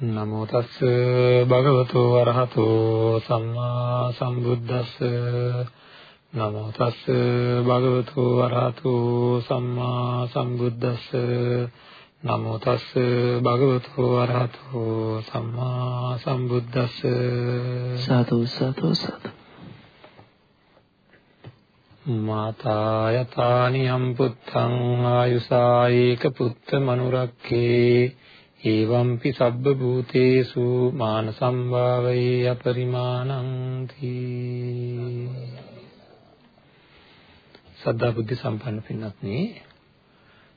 නමෝ තස්ස භගවතු වරහතෝ සම්මා සම්බුද්දස්ස. නමෝ තස්ස භගවතු වරහතෝ සම්මා සම්බුද්දස්ස. නමෝ තස් භගවතු වරහතෝ සම්මා සම්බුද්දස්ස. සතු සතු සතු මාතා යතානියම් පුත්තං ආයුසායේක පුත්ත මනුරක්ඛේ ඒවම්පි සබ්බ භූතේසු මාන සම්භාවයේ අපරිමාණං තී සද්ධා බුද්ධ සම්පන්න පින්වත්නි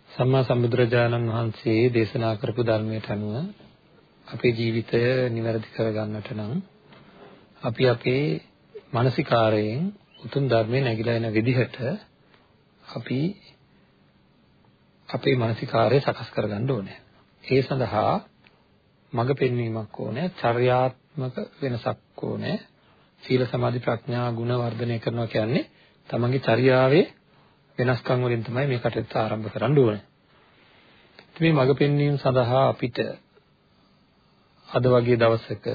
සම්මා සම්බුදුරජාණන් වහන්සේ දේශනා කරපු ධර්මයට අනුව අපේ ජීවිතය නිවැරදි කරගන්නට නම් අපි අපේ මානසිකාරයෙන් උතුම් ධර්මයේ නැగిලා එන විදිහට අපි අපේ මානසිකාරය සකස් කරගන්න ඕනේ. ඒ සඳහා මඟ පෙන්වීමක් ඕනේ, චර්යාත්මක වෙනසක් ඕනේ. සීල සමාධි ප්‍රඥා ගුණ වර්ධනය කරනවා කියන්නේ තමන්ගේ චර්යාවේ වෙනස්කම් වලින් තමයි මේ කටයුත්ත ආරම්භ කරන්න ඕනේ. මේ මඟ පෙන්වීම සඳහා අපිට අද වගේ දවසක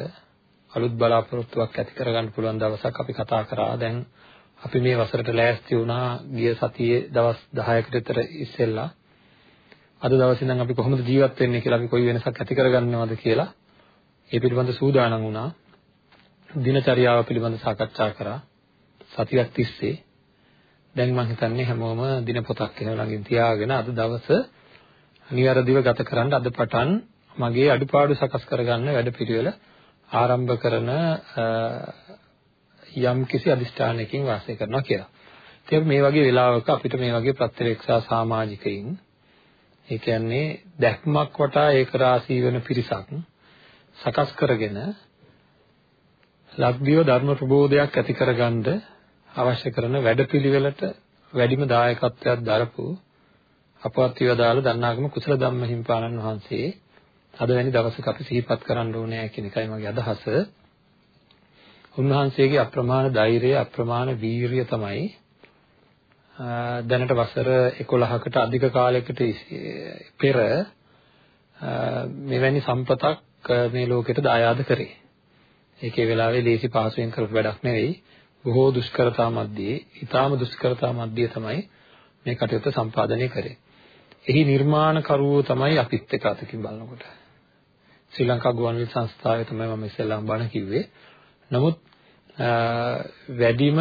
අලුත් බලාපොරොත්තුවක් ඇති කරගන්න පුළුවන් දවසක් අපි කතා කරා. දැන් අපි මේ වසරට ලෑස්ති වුණා ගිය සතියේ දවස් 10කට විතර ඉස්සෙල්ලා. අද දවසේ ඉඳන් අපි කොහොමද ජීවත් වෙන්නේ කියලා අපි කොයි වෙනසක් ඇති කරගන්නවද කියලා ඒ පිළිබඳ සූදානම් වුණා. දිනචරියාව පිළිබඳ සාකච්ඡා කරා. සතියක් තිස්සේ දැන් මම හිතන්නේ හැමෝම දින පොතක් එහෙම ළඟින් තියාගෙන අද දවස නිවැරදිව ගත කරන්න අද පටන් මගේ අඩුපාඩු සකස් කරගන්න වැඩපිළිවෙල ආරම්භ කරන යම් කිසි අදිෂ්ඨානයකින් වාසය කරනවා කියලා. ඉතින් මේ වගේ වෙලාවක අපිට මේ වගේ ප්‍රත්‍යක්ෂා සමාජිකයින් ඒ කියන්නේ දැක්මක් වටා ඒක රාශී වෙන පිරිසක් සකස් කරගෙන ලබ්ධිය ධර්ම ප්‍රබෝධයක් ඇති කරගන්න අවශ්‍ය කරන වැඩපිළිවෙලට වැඩිම දායකත්වයක් දරපු අපවත් විවදාල දන්නාගම කුසල ධම්ම හිම්පාණන් වහන්සේ අද වැනි දවසක අපි සිහිපත් කරන්න ඕනේ කියන එකයි මගේ අදහස. උන්වහන්සේගේ අප්‍රමාණ ධෛර්යය අප්‍රමාණ වීරිය තමයි දැනට වසර 11කට අධික කාලයකට පෙර මෙවැනි සම්පතක් මේ ලෝකෙට දායාද කරේ. ඒකේ වෙලාවේ ලේසි පාසුවෙන් කරපු වැඩක් නෙවෙයි. බොහෝ දුෂ්කරතා මැද්දේ, ඊටාම දුෂ්කරතා මැද්දේ තමයි මේ කටයුත්ත සම්පාදනය කරේ. එහි නිර්මාණකරුවෝ තමයි අපිත් එක්ක අතකින් බලනකොට. ශ්‍රී ලංකා ගුවන්විදුලි සංස්ථාවේ තමයි මම ඉස්සෙල්ලාම බණ කිව්වේ. නමුත් වැඩිම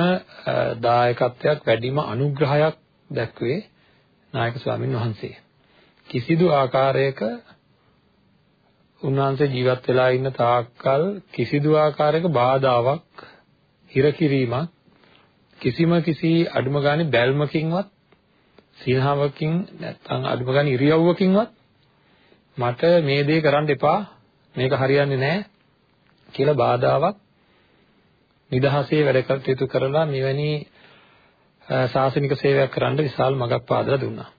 දායකත්වයක් වැඩිම අනුග්‍රහයක් දැක්වේ නායක ස්වාමින් වහන්සේ. කිසිදු ආකාරයක උන්වහන්සේ ජීවත් වෙලා ඉන්න තාක්කල් කිසිදු ආකාරයක බාධාවක් හිර කිරීමක් කිසිම කිසි අඩුම ගානේ බැල්මකින්වත් සීනාවකින් නැත්නම් අඩුම ගන්න ඉරියව්වකින්වත් මට මේ දේ කරන්න එපා මේක හරියන්නේ නැහැ කියලා බාධාවක් නිදහසේ වැඩ කටයුතු කරලා මෙවැනි ශාසනික සේවයක් කරන්න විශාල මඟක් පාදලා දුන්නා.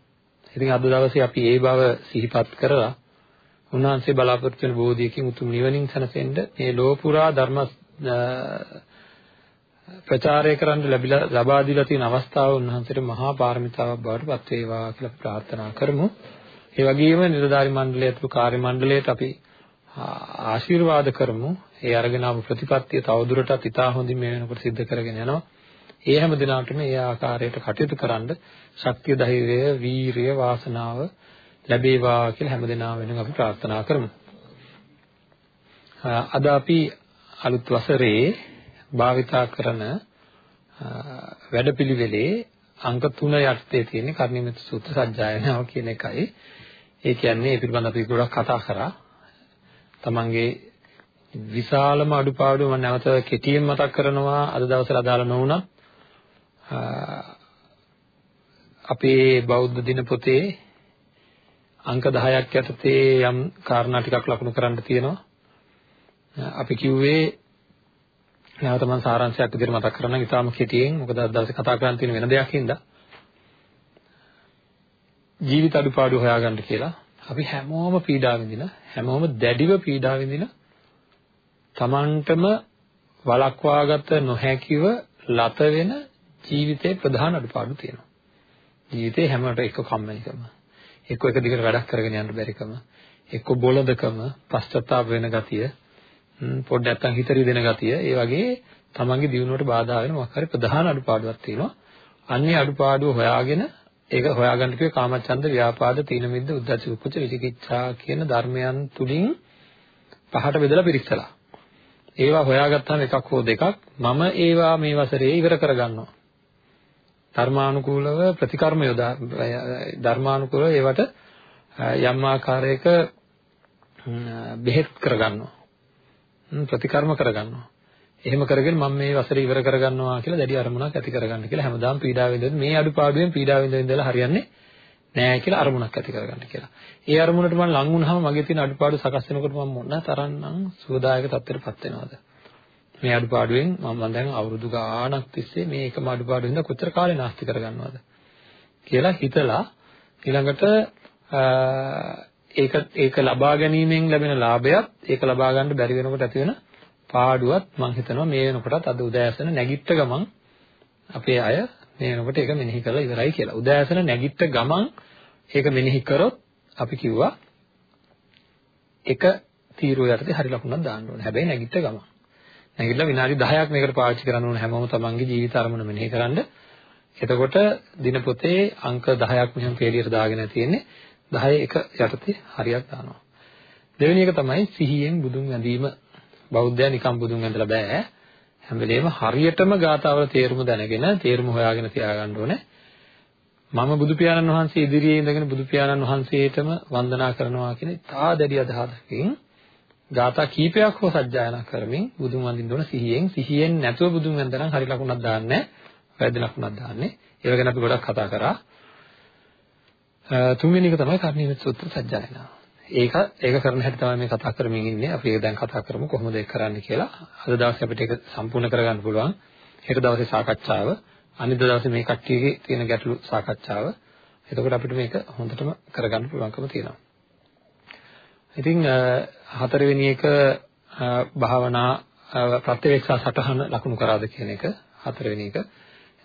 ඉතින් අද දවසේ අපි ඒ බව සිහිපත් කරලා උන්වහන්සේ බලාපොරොත්තු වෙන බෝධියකින් උතුම් නිවනින් සැනසෙන්න මේ ලෝපුරා ධර්ම ප්‍රචාරය කරන්න ලැබිලා ලබා දීලා තියෙන අවස්ථාව උන්වහන්සේට මහා පාරමිතාවක් බවට පත් වේවා කියලා ප්‍රාර්ථනා කරමු. ඒ වගේම නිලධාරි මණ්ඩලය ඇතුළු කාර්ය මණ්ඩලයට අපි ආශිර්වාද කරමු. ඒ අරගෙන ආපු ප්‍රතිපත්තිය තවදුරටත් ඉතා හොඳින් මේ වෙනකොට සිද්ධ කරගෙන යනවා. ඒ හැම දිනාටම ඒ ආකාරයට කටයුතු කරන්න ශක්තිය ධෛර්යය වීරිය වාසනාව ලැබේවා කියලා හැම දිනා වෙනුවෙන් අපි ප්‍රාර්ථනා කරමු. අද අපි අලුත් වසරේ භාවිතා කරන වැඩපිළිවෙලේ අංක 3 යටතේ තියෙන කර්ණිමිත සූත්‍ර සජ්ජායනාව කියන එකයි. ඒ කියන්නේ ඒ පිළිබඳව අපි ගොඩක් කතා කරා. තමන්ගේ විශාලම අඩුපාඩු මම නැවත කෙටියෙන් මතක් කරනවා. අද දවසේ අදාළ නොවුණත් අපේ බෞද්ධ දින පොතේ අංක 10ක් යටතේ යම් කාරණා ටිකක් ලකුණු කරන්න තියෙනවා. අපි කිව්වේ නැවත මම සාරාංශයක් විදිහට මතක් කරන්නම් ඉතාලම කෙටියෙන් මොකද අද දවසේ කතා කරන්න තියෙන වෙන දෙයක් හින්දා. ජීවිත අඩුපාඩු හොයාගන්න කියලා. අපි හැමෝම පීඩා විඳින හැමෝම දැඩිව පීඩා විඳින Tamanටම වළක්වාගත නොහැකිව ලත වෙන ජීවිතේ ප්‍රධාන අඩුපාඩු තියෙනවා. ජීවිතේ හැමකට එක කම්මැලිකම, එක්ක එක දිගට වැඩක් කරගෙන යන්න බැරිකම, එක්ක බොළඳකම, පශ්චාත්තාප වෙන ගතිය, පොඩ්ඩක් නැත්තම් හිතරි දෙන ගතිය, ඒ වගේ තමන්ගේ දියුණුවට බාධා වෙන මොකක් හරි ප්‍රධාන අඩුපාඩුවක් තියෙනවා. අන්නේ අඩුපාඩුව හොයාගෙන ඒක හොයාගන්න කිව්වේ කාමචන්ද ව්‍යාපාද තීන මිද්ද උද්ධච්ච කුච්ච විචිකිච්ඡා කියන ධර්මයන් තුලින් පහට බෙදලා පිරික්සලා. ඒවා හොයාගත්තාම එකක් හෝ දෙකක් මම ඒවා මේ වසරේ ඉවර කරගන්නවා. ධර්මානුකූලව ප්‍රතිකර්ම යොදා ධර්මානුකූලව ඒවට යම් ආකාරයක බෙහෙත් කරගන්නවා. ප්‍රතිකර්ම කරගන්නවා. එහෙම කරගෙන මම මේ වසරේ ඉවර කරගන්නවා කියලා දැඩි අරමුණක් ඇති කරගන්න කියලා හැමදාම පීඩාව විඳින්න මේ අඩුපාඩුවෙන් පීඩාව විඳින්න ඉඳලා හරියන්නේ නෑ කියලා අරමුණක් ඇති කරගන්න කියලා. ඒ අරමුණට මම ලං වුණාම මගේ තියෙන අඩුපාඩු සකස් වෙනකොට මම මොන තරම්නම් සුවදායක තත්ත්වයකටපත් වෙනවද? මේ අඩුපාඩුවෙන් මම දැන් අවුරුදු ගාණක් තිස්සේ මේ එකම අඩුපාඩුවෙන්ද කොච්චර කාලේ නාස්ති කරගන්නවද කියලා හිතලා ඊළඟට ඒක ඒක ලබා ගැනීමෙන් ලැබෙන ලාභයත් ඒක ලබා ගන්න බැරි වෙනකොට ඇති වෙන පාඩුවත් මම හිතනවා මේ වෙනකොටත් අද උදෑසන නැගිට ගමන් අපේ අය මේ වෙනකොට ඒක මෙනෙහි කරලා ඉවරයි කියලා. උදෑසන නැගිට ගමන් ඒක මෙනෙහි කරොත් අපි කිව්වා එක තීරුව යටතේ හරි ලකුණක් දාන්න ඕනේ. හැබැයි නැගිට ගමන්. නැගිටලා විනාඩි 10ක් මේකට පාවිච්චි කරන්න ඕනේ හැමෝම තමන්ගේ ජීවිත අරමුණ මෙනෙහි කරන්න. එතකොට දිනපොතේ අංක 10ක් මෙහෙම පේලියට දාගෙන තියෙන්නේ 10 එක යටතේ හරියක් දානවා. දෙවෙනි එක තමයි සිහියෙන් බුදුන් වැඳීම. බෞද්ධයා නිකම් බුදුන් වැඳලා බෑ. හැම වෙලේම හරියටම ගාතාවල තේරුම දැනගෙන තේරුම හොයාගෙන තියාගන්න ඕනේ. මම බුදු පියාණන් වහන්සේ ඉදිරියේ ඉඳගෙන බුදු පියාණන් වහන්සේටම වන්දනා කරනවා කියන තා දැඩි අදහසකින් ගාථා කීපයක් හෝ සජ්ජායනා කරමින් බුදුන් වඳින්න ඕන සිහියෙන්. සිහියෙන් නැතුව බුදුන් වන්දනම් හරි ලකුණක් දාන්නේ වැරදි ලකුණක් දාන්නේ ඒව ගැන අපි ගොඩක් කතා කරා. තුන්වෙනි එක තමයි කර්ණීය සූත්‍ර සජ්ජායනාව ඒක ඒක කරන හැටි තමයි මේ කතා කරමින් ඉන්නේ. අපි ඒක දැන් කතා කරමු කොහොමද ඒක කරන්නේ කියලා. අද දවසේ අපිට ඒක සම්පූර්ණ කරගන්න පුළුවන්. හෙට දවසේ සාකච්ඡාව, අනිත් දවසේ මේ කට්ටියගේ තියෙන ගැටලු සාකච්ඡාව. එතකොට අපිට මේක හොඳටම කරගන්න පුළුවන්කම තියෙනවා. ඉතින් හතරවෙනි එක භාවනා ප්‍රත්‍යවේක්ෂා සටහන ලකුණු කරාද කියන එක හතරවෙනි එක.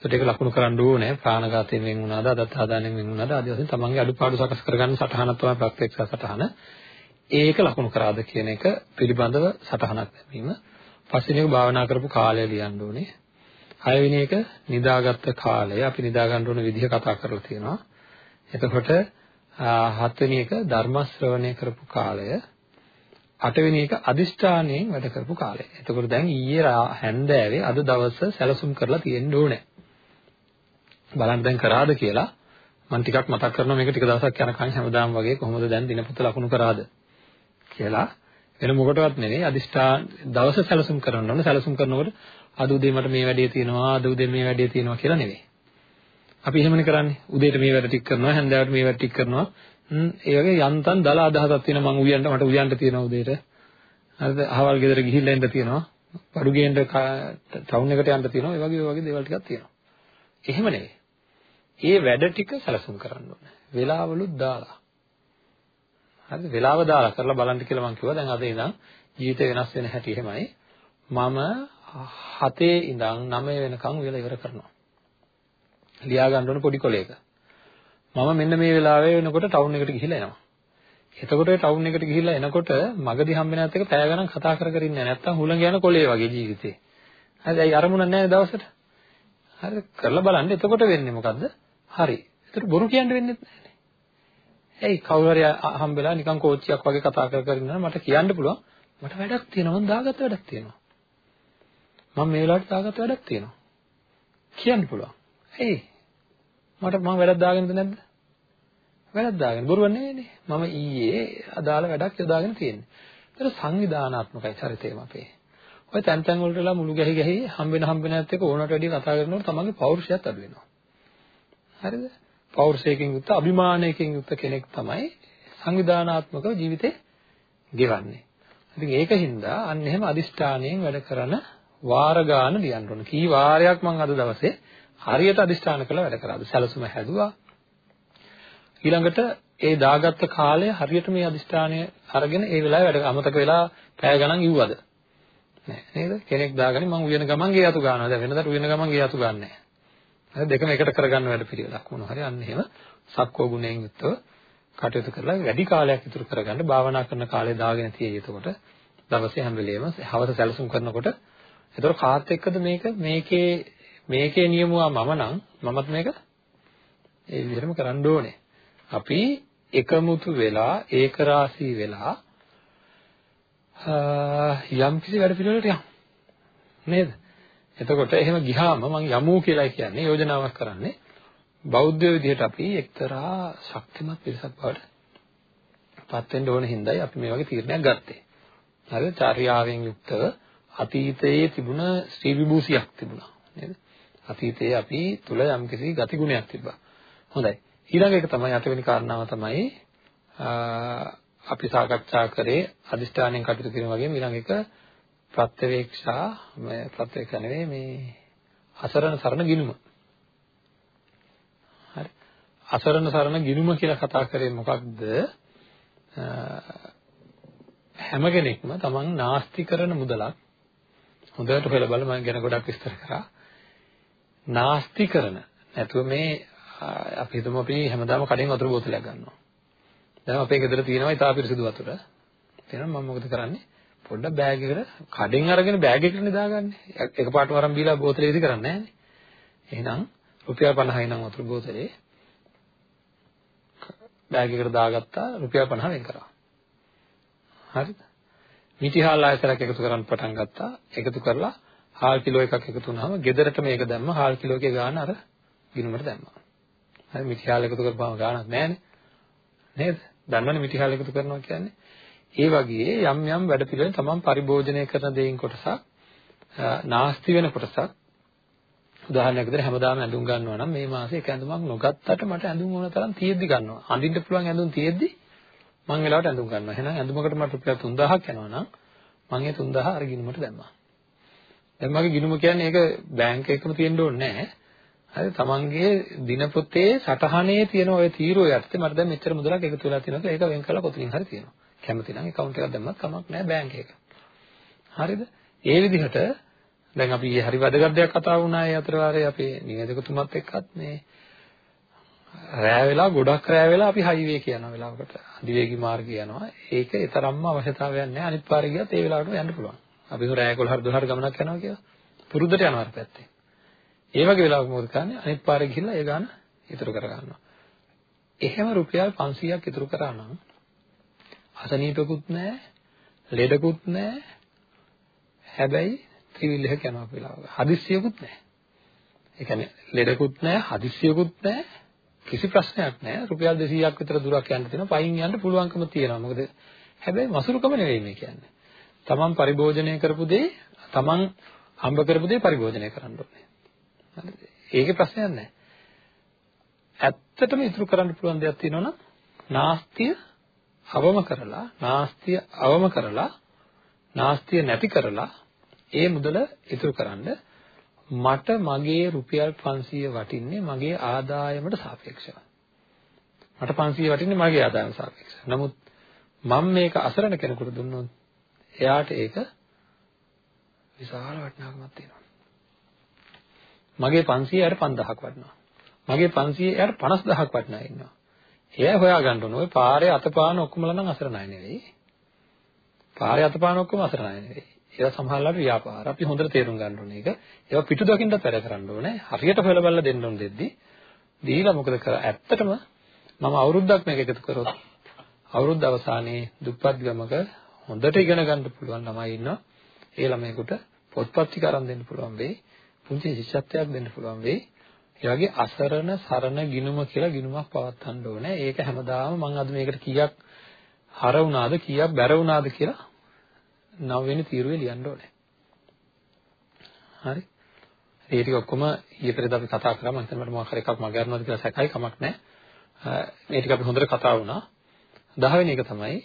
ඒකට ඒක ලකුණු කරන්න ඕනේ ප්‍රාණඝාතයෙන් වෙන් වුණාද අදත්තාදානෙන් වෙන් වුණාද ආදී වශයෙන් තමන්ගේ අඩුපාඩු සකස් කරගන්න සටහනක් තමයි ප්‍රත්‍යක්ෂ සටහන. ඒක ලකුණු කරාද කියන එක පිළිබඳව සටහනක් දැමීම. පස්වෙනි එක භාවනා කරපු කාලය ලියන්න ඕනේ. හයවෙනි එක නිදාගත්ත කාලය අපි නිදා ගන්න ඕන විදිහ කතා කරලා තියෙනවා. එතකොට හත්වෙනි එක ධර්ම ශ්‍රවණය කරපු කාලය. අටවෙනි එක අදිෂ්ඨානයෙන් වැඩ කරපු කාලය. එතකොට දැන් ඊයේ හැන්දෑවේ අද දවස සැලසුම් කරලා තියෙන්න ඕනේ. බලන්න දැන් කරාද කියලා මම ටිකක් මතක් කරනවා මේක ටික දවසක් යනකම් හැමදාම වගේ කොහොමද දැන් දිනපොත ලකුණු කරාද කියලා. වෙන මොකටවත් නෙවෙයි අදිෂ්ඨාන දවස සැලසුම් කරන්න ඕන. සැලසුම් කරනකොට අද උදේ මට මේ වැඩේ තියෙනවා අද උදේ මේ වැඩේ තියෙනවා කියලා නෙවෙයි. අපි එහෙමනේ කරන්නේ. උදේට මේ වැඩ ටික කරනවා හැන්දෑවට මේ වැඩ ටික කරනවා. ඒ වගේ යන්තම් දල අදහසක් තියෙනවා මම උයන්ට මට උයන්ට තියෙනවා උදේට. හරිද? අහවල් ගෙදර ගිහිල්ලා එන්න තියෙනවා. බඩු ගේන්න ටවුන් එකට යන්න තියෙනවා. ඒ වගේ ඒ වගේ දේවල් ටිකක් තියෙනවා. එහෙම නෙවෙයි. ඒ වැඩ ටික සැලසුම් කරන්න ඕනේ. වෙලාවලුත් දාලා. හරිද? වෙලාව දාලා කරලා බලන්න කියලා මම කිව්වා. දැන් අද ඉඳන් ජීවිතේ වෙනස් වෙන හැටි එහෙමයි. මම 7 ඉඳන් 9 වෙනකන් උයලා ඉවර කරනවා. ලියා ගන්න ඕන පොඩි කොලයක. මම මෙන්න මේ වෙලාවේ වෙනකොට ටවුන් එකට ගිහිල්ලා එනවා. එතකොට ටවුන් එකට ගිහිල්ලා එනකොට මගදී හම්බෙන ඇත්ත එක පැය ගණන් කතා කර කර ඉන්නේ නැත්තම් හුලඟ යන කොලේ වගේ ජීවිතේ. හරිද? අයි අරමුණ නැහැ දවසට. හරිද? කරලා බලන්න. එතකොට වෙන්නේ මොකද්ද? හරි. ඒතර බොරු කියන්න වෙන්නේ නැහැ. ඇයි කවුරු හරි හම්බෙලා නිකන් කෝච්චියක් වගේ කතා කර කර ඉන්නවා මට කියන්න පුළුවන් මට වැඩක් තියෙනවා මම දාගත්ත වැඩක් තියෙනවා. මම මේ වෙලාවට දාගත්ත වැඩක් තියෙනවා. කියන්න පුළුවන්. ඇයි? මට මම වැඩක් දාගෙනද නැද්ද? වැඩක් දාගෙන බොරුවක් නෙවෙයිනේ. මම ඊයේ අදාළ වැඩක් යොදාගෙන තියෙන්නේ. ඒතර සංවිධානාත්මකයි චරිතයම අපේ. ඔය තැන් තැන් වලටලා මුළු ගැහි ගැහි හම්බෙන හම්බෙන ඇත්ත එක ඕනට වැඩිය කතා කරනකොට තමන්ගේ පෞරුෂයත් අඩු වෙනවා. හරිද? පෞරුෂයකින් යුක්ත අභිමානයකින් යුක්ත කෙනෙක් තමයි සංවිධානාත්මකව ජීවිතේ ගෙවන්නේ. ඉතින් ඒකින්ද අන්න එහෙම අදිෂ්ඨානයෙන් වැඩ කරන වාර ගාන ලියන්න ඕන. කී වාරයක් මම අද දවසේ හරියට අදිෂ්ඨාන කරලා වැඩ කරාද? සැලසුම හැදුවා. ඊළඟට ඒ දාගත්ත කාලය හරියට මේ අදිෂ්ඨානය අරගෙන ඒ වෙලාවේ වැඩ අමතක වෙලා පැය ගණන් ඉව්වද? නෑ නේද? කෙනෙක් දාගනි මං උයන ගමන් ගේ යතු ගන්නවා. දැන් වෙනදාට උයන ගමන් ගේ යතු ගන්නෑ. හරි දෙකම එකට කරගන්න වැඩ පිළිවෙලක් මොනවා හරි අන්න එහෙම සක්කෝ ගුණයෙන් යුක්තව කටයුතු කරලා වැඩි කාලයක් ඉතුරු කරගන්න භාවනා කරන කාලේ දාගෙන තියෙයි එතකොට දවසේ හැම වෙලේම හවස සැලසුම් කරනකොට එතකොට කාත් එක්කද මේක මේකේ මේකේ නියමුවා මම නම් මමත් මේක ඒ විදිහටම කරන්න ඕනේ. අපි එකමුතු වෙලා ඒකරාශී වෙලා යම් කිසි වැඩ පිළිවෙලකට යමු. නේද? එතකොට එහෙම ගියාම මම යමු කියලා කියන්නේ යෝජනාවක් කරන්නේ බෞද්ධ විදිහට අපි එක්තරා ශක්තිමත් පිරිසක් බවට පත් වෙන්න ඕන හින්දායි අපි මේ වගේ තීරණයක් ගත්තේ. හරිද? චාර්යාවෙන් යුක්තව අතීතයේ තිබුණ ශ්‍රී විභූෂියක් තිබුණා නේද? අතීතයේ අපි තුල යම්කිසි ගති ගුණයක් තිබ්බා. හොඳයි. ඊළඟ එක තමයි අටවෙනි කාරණාව තමයි අපි සාකච්ඡා කරේ අදිෂ්ඨානයෙන් කටයුතු කිරීම වගේම ඊළඟ එක ප්‍රත්‍යවේක්ෂා මේ ප්‍රත්‍යක්ෂ නෙවෙයි මේ අසරණ සරණ ගිනුම. හරි. අසරණ සරණ ගිනුම කියලා කතා කරේ මොකක්ද? හැම කෙනෙක්ම තමන් නාස්ති කරන මුදලක් හොඳට හොයලා බලන්න මම ගැන ගොඩක් විස්තර කරා. නාස්ති කරන නැතුව මේ අපි හිතමු අපි හැමදාම කඩෙන් වතුර බෝතලයක් ගන්නවා. දැන් අපේ ගෙදර තියෙනවා ඉතා පිරිසිදු වතුර. එහෙනම් මම මොකද කරන්නේ? පොඩ්ඩක් බෑග් එකට කඩෙන් අරගෙන බෑග් එකට දාගන්නේ. එකපාරටම අරන් බීලා බෝතලේ ඉදි කරන්නේ නැහැනේ. එහෙනම් රුපියල් 50යි නම් වතුර බෝතලේ බෑග් එකට දාගත්තා රුපියල් 50 වෙන් කරා. හරිද? මිටිහාල් ආයතරයක් එකතු කරන් පටන් ගත්තා. එකතු කරලා හාල් කිලෝ එකක් එකතු වුණාම ගෙදරට මේක දැම්ම හාල් කිලෝ එකේ ගාන අර ගිනුමට දැම්මා. හරි මිටිහාල් එකතු කරපුවාම ගාණක් නැහැනේ. නේද? දන්නවනේ මිටිහාල් එකතු කරනවා කියන්නේ. ඒ වගේ යම් යම් වැඩ පිළිවෙල තමන් පරිභෝජනය කරන දේයින් කොටසක් නාස්ති වෙන කොටසක් උදාහරණයක් විදිහට හැමදාම ඇඳුම් ගන්නවා නම් මේ මාසේ එක ඇඳුමක් නොගත්තට මට ඇඳුම් ඕන තරම් තියෙද්දි ගන්නවා. අඳින්න පුළුවන් ඇඳුම් තියෙද්දි මං වෙලාවට ඇඳුම් ගන්නවා. එහෙනම් ඇඳුමකට මට රුපියල් 3000ක් යනවා නම් මං ඒ 3000 අර ගිණුමට දැම්මා. දැන් මගේ ගිණුම කියන්නේ ඒක බැංක් එකකම තියෙන්න ඕනේ නැහැ. හරි තමන්ගේ දිනපොතේ සටහනේ තියෙන ওই තීරුව යටතේ මට දැන් මෙච්චර මුදලක් එකතු වෙලා තියෙනවා කියලා ඒක වෙන් කරලා කොතනින් හරි තියෙනවා. කැමති නම් account එකක් දැම්මත් කමක් නැහැ බැංක් එක. හරිද? ඒ විදිහට දැන් අපි හරි වැදගත් දෙයක් කතා වුණා ඒ අතර වාරේ අපේ නිවැදකතුමත් එක්කත් මේ රෑ වෙලා ගොඩක් රෑ වෙලා අපි හයිවේ කියන වෙලාවකට අධිවේගී මාර්ගය යනවා. ඒක ඒ තරම්ම අවශ්‍යතාවයක් නැහැ. අනිත් පාරේ ගියත් ඒ වෙලාවටම යන්න පුළුවන්. අපි රෑ 11 12 ගමනක් යනවා කියලා පුරුද්දට යනවා අර පැත්තේ. ඒ වගේ වෙලාවක මොකද කරන්නේ? අනිත් පාරේ ගිහිල්ලා ඒ ගාන ඉතුරු කර ගන්නවා. එහෙම රුපියල් 500ක් ඉතුරු කරා නම් අසනීපකුත් නැහැ, ලෙඩකුත් නැහැ. හැබැයි ත්‍රිවිල් එක යනවා වෙලාවක. හදිස්සියකුත් නැහැ. ඒ කියන්නේ ලෙඩකුත් නැහැ, හදිස්සියකුත් නැහැ. කිසි ප්‍රශ්නයක් නැහැ. රුපියල් 200ක් විතර දුරක් යන්න තියෙනවා. පයින් යන්න පුළුවන්කම තියෙනවා. මොකද හැබැයි මසුරුකම නෙවෙයි මේ කියන්නේ. තමන් පරිභෝජනය කරපු දේ, තමන් හම්බ කරපු දේ පරිභෝජනය කරන්න ඕනේ. හරිද? ඒකේ ප්‍රශ්නයක් නැහැ. ඇත්තටම ඉතුරු කරන්න පුළුවන් දෙයක් තියෙනවා නම් නාස්තිය අවම කරලා, නාස්තිය අවම කරලා, නාස්තිය නැති කරලා ඒ මුදල ඉතුරු කරන්න මට මගේ රුපියල් 500 වටින්නේ මගේ ආදායමට සාපේක්ෂව. මට 500 වටින්නේ මගේ ආදායමට සාපේක්ෂව. නමුත් මම මේක අසරණ කෙනෙකුට දුන්නොත් එයාට ඒක විශාල වටිනාකමක් තියෙනවා. මගේ 500 යට 5000ක් වටිනවා. මගේ 500 යට 50000ක් වටිනා ඉන්නවා. එයා හොයා ගන්න ඕන. ඔය පාරේ අතපාන ඔක්කොමලා නම් අසරණයි නෙවෙයි. පාරේ අතපාන ඔක්කොම අසරණයි නෙවෙයි. ඒවා සමහරවිට ව්‍යාපාර. අපි හොඳට තේරුම් ගන්න ඕනේ ඒක. ඒවා පිටු දකින්නත් වැඩ කරන්න ඕනේ. හරියට හොයලා බලලා දෙන්න ඕන දෙද්දි දීලා මොකද කර ඇත්තටම මම අවුරුද්දක් මේක එකතු කරොත් අවුරුද්ද අවසානයේ දුප්පත් ගමක හොඳට ඉගෙන ගන්න පුළුවන් ළමයි ඉන්නවා. ඒ ළමයෙකුට පොත්පත් ටික අරන් දෙන්න පුළුවන් වෙයි. පුංචි ශිෂ්‍යත්වයක් දෙන්න පුළුවන් වෙයි. ඒ වගේ අසරණ සරණ ගිනුම කියලා ගිනුමක් පවත්වන්න ඕනේ. ඒක හැමදාම මම අද මේකට කීයක් හර වුණාද කීයක් බැර වුණාද කියලා නවවෙනි තීරුවේ ලියන්න ඕනේ. හරි. ඒ ටික ඔක්කොම ඊයේ පෙරේද අපි කතා කරා මම හිතන්නේ මට මොකක් හරි එකක් මග ගන්නවද කියලා සැකයි කමක් නැහැ. මේ ටික අපි හොඳට කතා වුණා. 10 වෙනි එක තමයි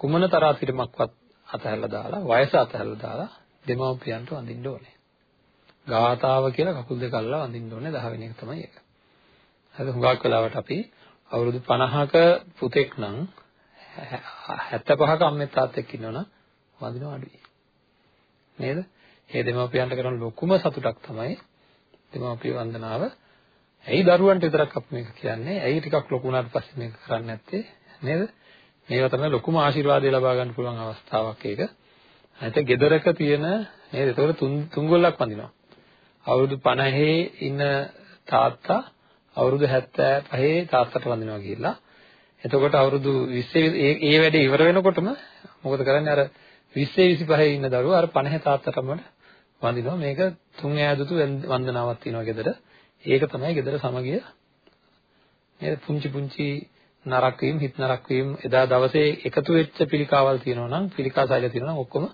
කුමන තරාතිරමක්වත් අතහැරලා දාලා වයස අතහැරලා දාලා දෙමව්පියන්ට වඳින්න ඕනේ. ගාතාව කියලා කකුල් දෙක අල්ලලා වඳින්න ඕනේ 10 වෙනි එක තමයි ඒක. හරි හුඟක් වෙලාවට අපි අවුරුදු 50ක පුතෙක් නම් 75ක අම්මේ තාත්තෙක් ඉන්නවනම් වඳිනව අඩුයි. නේද? මේ දෙමව්පියන්ට කරන ලොකුම සතුටක් තමයි දෙමව්පිය වන්දනාව. ඇයි දරුවන්ට විතරක් අපි මේක කියන්නේ? ඇයි ටිකක් ලොකු වුණාට පස්සේ මේක කරන්නේ නැත්තේ? නේද? මේවා තමයි ලොකුම ආශිර්වාදය ලබා ගන්න පුළුවන් අවස්ථාවක් ඒක. අනිත් ගෙදරක තියෙන නේද? ඒතකොට තුන් තුන්ගොල්ලක් වඳිනවා. අවුරුදු 50 ඉන්න තාත්තා අවුරුදු 75 තාත්තට වඳිනවා කියලා. එතකොට අවුරුදු 20 ඒ ඒ වැඩේ ඉවර වෙනකොටම මොකද කරන්නේ අර 20 25 ඉන්න දරුවා අර 50 තාත්තටම වඳිනවා. මේක තුන් ඈදුතු වන්දනාවක් තියෙනවා ගෙදර. ඒක තමයි ගෙදර සමගිය නේද? පුංචි පුංචි නරක වීම හිත නරක වීම එදා දවසේ එකතු වෙච්ච පිළිකාවල් තියෙනවා නම් පිළිකා සෛල තියෙනවා නම් ඔක්කොම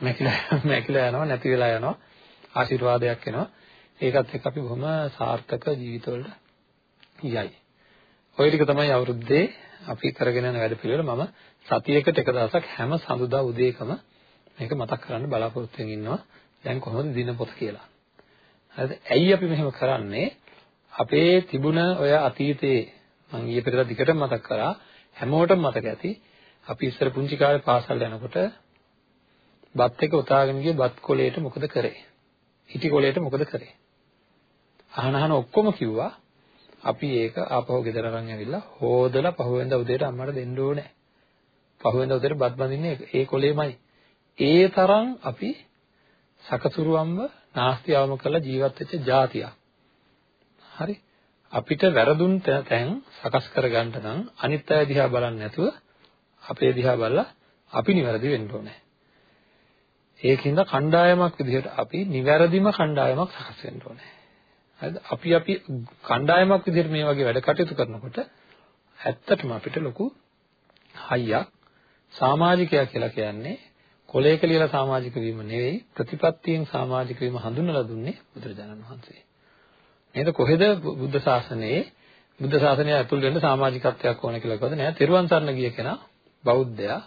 මැකිලා මැකිලා යනවා නැති වෙලා යනවා ආශිර්වාදයක් එනවා ඒකත් එක්ක අපි බොහොම සාර්ථක ජීවිතවලට යයි. ওই ටික තමයි අවුරුද්දේ අපි කරගෙන යන වැඩපිළිවෙල මම සතියකට එක දවසක් හැම සඳුදා උදේකම මේක මතක් කරන්න බලාපොරොත්තු වෙමින් ඉන්නවා. දැන් කොහොමද දිනපොත කියලා. හරිද? ඇයි අපි මෙහෙම කරන්නේ? අපේ තිබුණ ඔය අතීතයේ මම ඊයේ පෙරේද දිගටම මතක් කරා හැමෝටම මතක ඇති අපි ඉස්සර පුංචි කාලේ පාසල් යනකොට බත් එක උතාගෙන ගිය බත් කොලේට මොකද කරේ? හිටි කොලේට මොකද කරේ? අහන අහන ඔක්කොම කිව්වා අපි ඒක ආපහු ගෙදර අරන් ඇවිල්ලා හොදලා පහුවෙන්ද උදේට අම්මට දෙන්න ඕනේ. පහුවෙන්ද උදේට බත් බඳින්නේ ඒ කොලේමයි. ඒ තරම් අපි සකසුරුවම්ව නාස්තිවම කරලා ජීවත් වෙච්ච જાතියක්. හරි. අපිට වැරදුන් තැන් සකස් කරගන්න නම් අනිත් අය දිහා බලන්නේ නැතුව අපේ දිහා බලලා අපි නිවැරදි වෙන්න ඕනේ. ඒකින්ද කණ්ඩායමක් විදිහට අපි නිවැරදිම කණ්ඩායමක් සකස් වෙන්න ඕනේ. හරිද? අපි අපි කණ්ඩායමක් විදිහට මේ වගේ වැඩ කටයුතු කරනකොට ඇත්තටම අපිට ලොකු හයියක් සමාජිකයා කියලා කියන්නේ කොලේක ලියලා සමාජික වීම නෙවෙයි ප්‍රතිපත්තියෙන් සමාජික වීම හඳුන්වලා දුන්නේ බුදුරජාණන් වහන්සේ. නේද කොහෙද බුද්ධ ශාසනයේ බුද්ධ ශාසනය ඇතුල් වෙන්න සමාජිකත්වයක් ඕන කියලා කිව්වද නෑ තෙරුවන් සරණ ගිය කෙනා බෞද්ධයා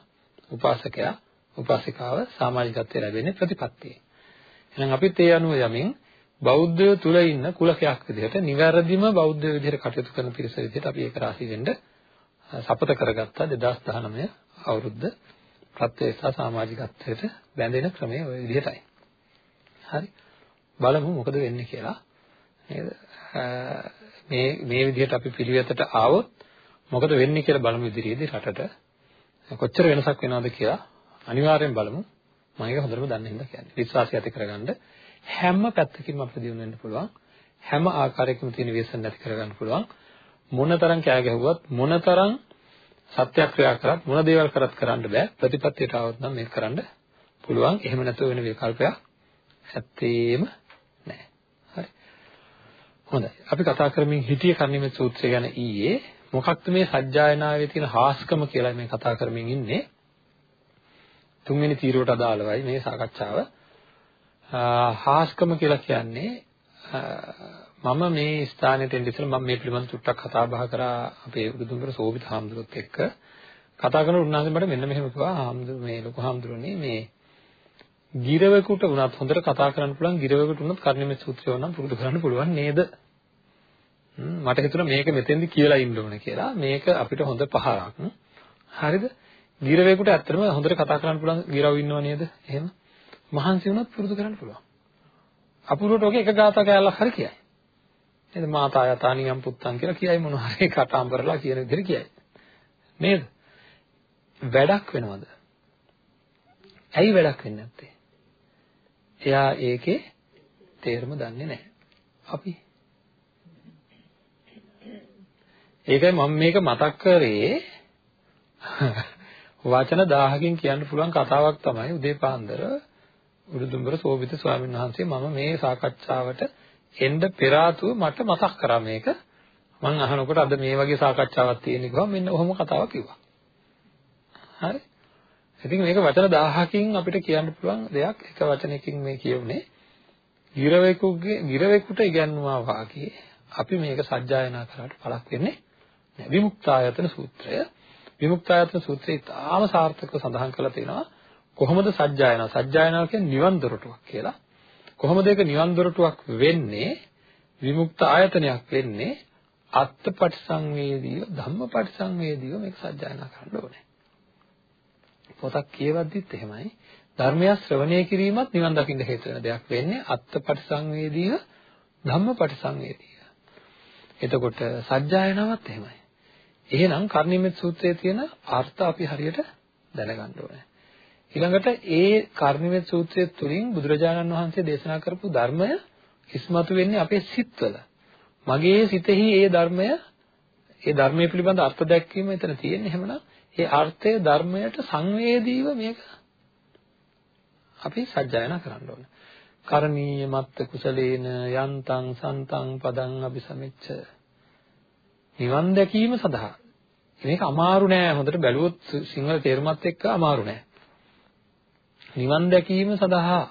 උපාසකයා උපාසිකාව සමාජිකත්වය ලැබෙන්නේ ප්‍රතිපත්තියෙන්. එහෙනම් අපිත් ඒ අනුව යමින් බෞද්ධයෝ තුල ඉන්න කුලකයක් විදිහට නිවැරදිම බෞද්ධ විදිහට කටයුතු කරන පිරිස විදිහට අපි ඒක රාශී වෙන්න සපත කරගත්තා 2019 අවුරුද්ද ප්‍රත්‍යක්ෂ සමාජිකත්වයට බැඳෙන ක්‍රමය ওই විදිහටයි. හරි. බලමු මොකද වෙන්නේ කියලා. නේද? මේ මේ විදිහට අපි පිළිවෙතට ආවොත් මොකද වෙන්නේ කියලා බලමු ඉදිරියේදී රටට. කොච්චර වෙනසක් වෙනවද කියලා අනිවාර්යෙන් බලමු. මම ඒක හොඳටම දන්නේ නැහැ කියන්නේ. විශ්වාසය ඇති කරගන්න හැම පැත්තකින්ම අපිට දිනු වෙන්න පුළුවන්. හැම ආකාරයකම තියෙන ව්‍යසන නැති කරගන්න පුළුවන්. මොනතරම් කෑ ගැහුවත් මොනතරම් සත්‍යක්‍රියා කරත් මොන දේවල් කරත් කරන්න බෑ. ප්‍රතිපත්තියට આવොත් නම් මේක කරන්න පුළුවන්. එහෙම නැතුව වෙන විකල්පයක් ඇත්තේම නැහැ. හරි. හොඳයි. අපි කතා කරමින් හිටිය කර්ණිමේ සූත්‍රය ගැන ඊයේ මොකක්ද මේ සජ්ජායනාවේ තියෙන හාස්කම කියලා මේ කතා කරමින් ඉන්නේ. තුන්වෙනි තීරුවට අදාළවයි මේ සාකච්ඡාව. හාස්කම කියලා කියන්නේ මම මේ ස්ථානෙට එන්න ඉස්සෙල්ලා මම මේ පිළිබඳව චුට්ටක් කතා බහ කරා අපේ උදුම්බර සෝවිත හාමුදුරුවොත් එක්ක. කතා කරන උන්වහන්සේ මට මෙන්න මෙහෙම කිව්වා හාමුදුරුවෝ මේ ලොකු හාමුදුරුවනේ මේ ගිරවෙකුට වුණත් හොඳට කතා කරන්න පුළුවන් ගිරවෙකුට වුණත් කර්ණිමේ සූත්‍රය වුණා පුරුදු කරන්න පුළුවන් නේද? මට හිතුණා මේක මෙතෙන්දි කියලා ඉන්න ඕනේ කියලා. මේක අපිට හොඳ පහරක්. හරිද? ගිරවෙකුට ඇත්තටම හොඳට කතා කරන්න පුළුවන් ගිරව් ඉන්නව නේද? එහෙම. මහන්සි වුණත් පුරුදු කරන්න පුළුවන්. අපුරුවට ඔක එක ගාථා කෑල්ලක් හරි කියයි. නේද? මාතා යතානියම් පුත්තන් කියලා කියයි මොනවා හරි කටාම්බරලා කියන විදිහට කියයි. නේද? වැඩක් වෙනවද? ඇයි වැඩක් වෙන්නේ නැත්තේ? එයා ඒකේ තේරුම දන්නේ නැහැ. අපි? ඒකයි මම මේක මතක් කරේ. වචන 1000කින් කියන්න පුළුවන් කතාවක් තමයි උදේ පාන්දර උඩුදුම්බර සෝවිත ස්වාමීන් වහන්සේ මම මේ සාකච්ඡාවට එන්න පෙර මට මතක් කරා මේක මම අහනකොට අද මේ වගේ සාකච්ඡාවක් තියෙන ගමන් මෙන්න ඔහොම කතාවක් කිව්වා. හරි. ඉතින් මේක වචන 1000කින් අපිට කියන්න පුළුවන් දෙයක් එක වචනයකින් මේ කියුනේ ගිරවෙකුගේ ගිරවෙකුට ඉගැන්වුවා වාගේ අපි මේක සජ්ජායනා කරාට පළක් වෙන්නේ නැහැ. විමුක්තායතන සූත්‍රය විමුක්තායතන සූත්‍රයේ තාම සාර්ථකව සඳහන් කරලා තියෙනවා කොහොමද සජ්ජායනාව සජ්ජායනාව කියන්නේ නිවන් දොරටුවක් කියලා. කොහොමද ඒක නිවන් දොරටුවක් වෙන්නේ? විමුක්ත ආයතනයක් වෙන්නේ අත්පටිසංවේදීව ධම්මපටිසංවේදීව මේක සජ්ජායනා කරන්න ඕනේ. පොතක් කියවද්දිත් එහෙමයි. ධර්මය ශ්‍රවණය කිරීමත් නිවන් දකින්න හේතු වෙන දෙයක් වෙන්නේ අත්පටිසංවේදීව ධම්මපටිසංවේදීව. එතකොට සජ්ජායනාවත් එහෙමයි. එහෙනම් කර්ණිමෙත් සූත්‍රයේ තියෙන අර්ථ අපි හරියට දැනගන්න ඕනේ. ඊළඟට ඒ කර්ණිමෙත් සූත්‍රය තුළින් බුදුරජාණන් වහන්සේ දේශනා කරපු ධර්මය ඉස්මතු වෙන්නේ අපේ සිත්වල. මගේ සිතෙහි ඒ ධර්මය ඒ ධර්මයේ පිළිබඳ අර්ථ දැක්වීම එතන තියෙන්නේ. එහෙමනම් ඒ අර්ථය ධර්මයට සංවේදීව මේක අපි සජ්ජායනා කරන්න ඕනේ. කරණීය මත්ත කුසලේන යන්තං සන්තං පදං අபிසමෙච්ච නිවන් දැකීම සඳහා මේක අමාරු නෑ. හොඳට බැලුවොත් සිංහල තේරුමත් එක්ක අමාරු නෑ. නිවන් දැකීම සඳහා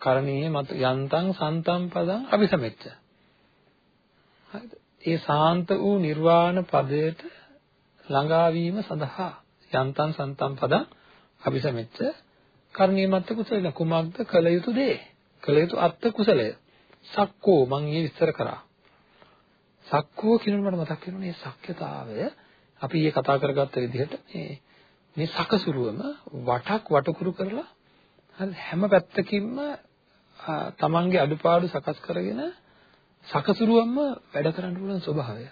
කරණීය මත යන්තං සන්තම් පදං අபிසමෙච්ච. හරිද? ඒ සාන්ත වූ නිර්වාණ පදයට ළඟා වීම සඳහා යන්තං සන්තම් පදං අபிසමෙච්ච කරණීය මත කුසල කුමක්ද? කළ යුතු දේ. කළ යුතු අත්ත කුසලය. සක්කෝ මං ඊ විස්තර කරා. සක්කෝ කියනකොට මතක් වෙනවා මේ සක්්‍යතාවය අපි ඊයේ කතා කරගත්ත විදිහට මේ මේ සකසුරුවම වටක් වටකුරු කරලා හරි හැම පැත්තකින්ම තමන්ගේ අඩුපාඩු සකස් කරගෙන සකසුරුවම්ම වැඩ කරන්න පුළුවන් ස්වභාවය.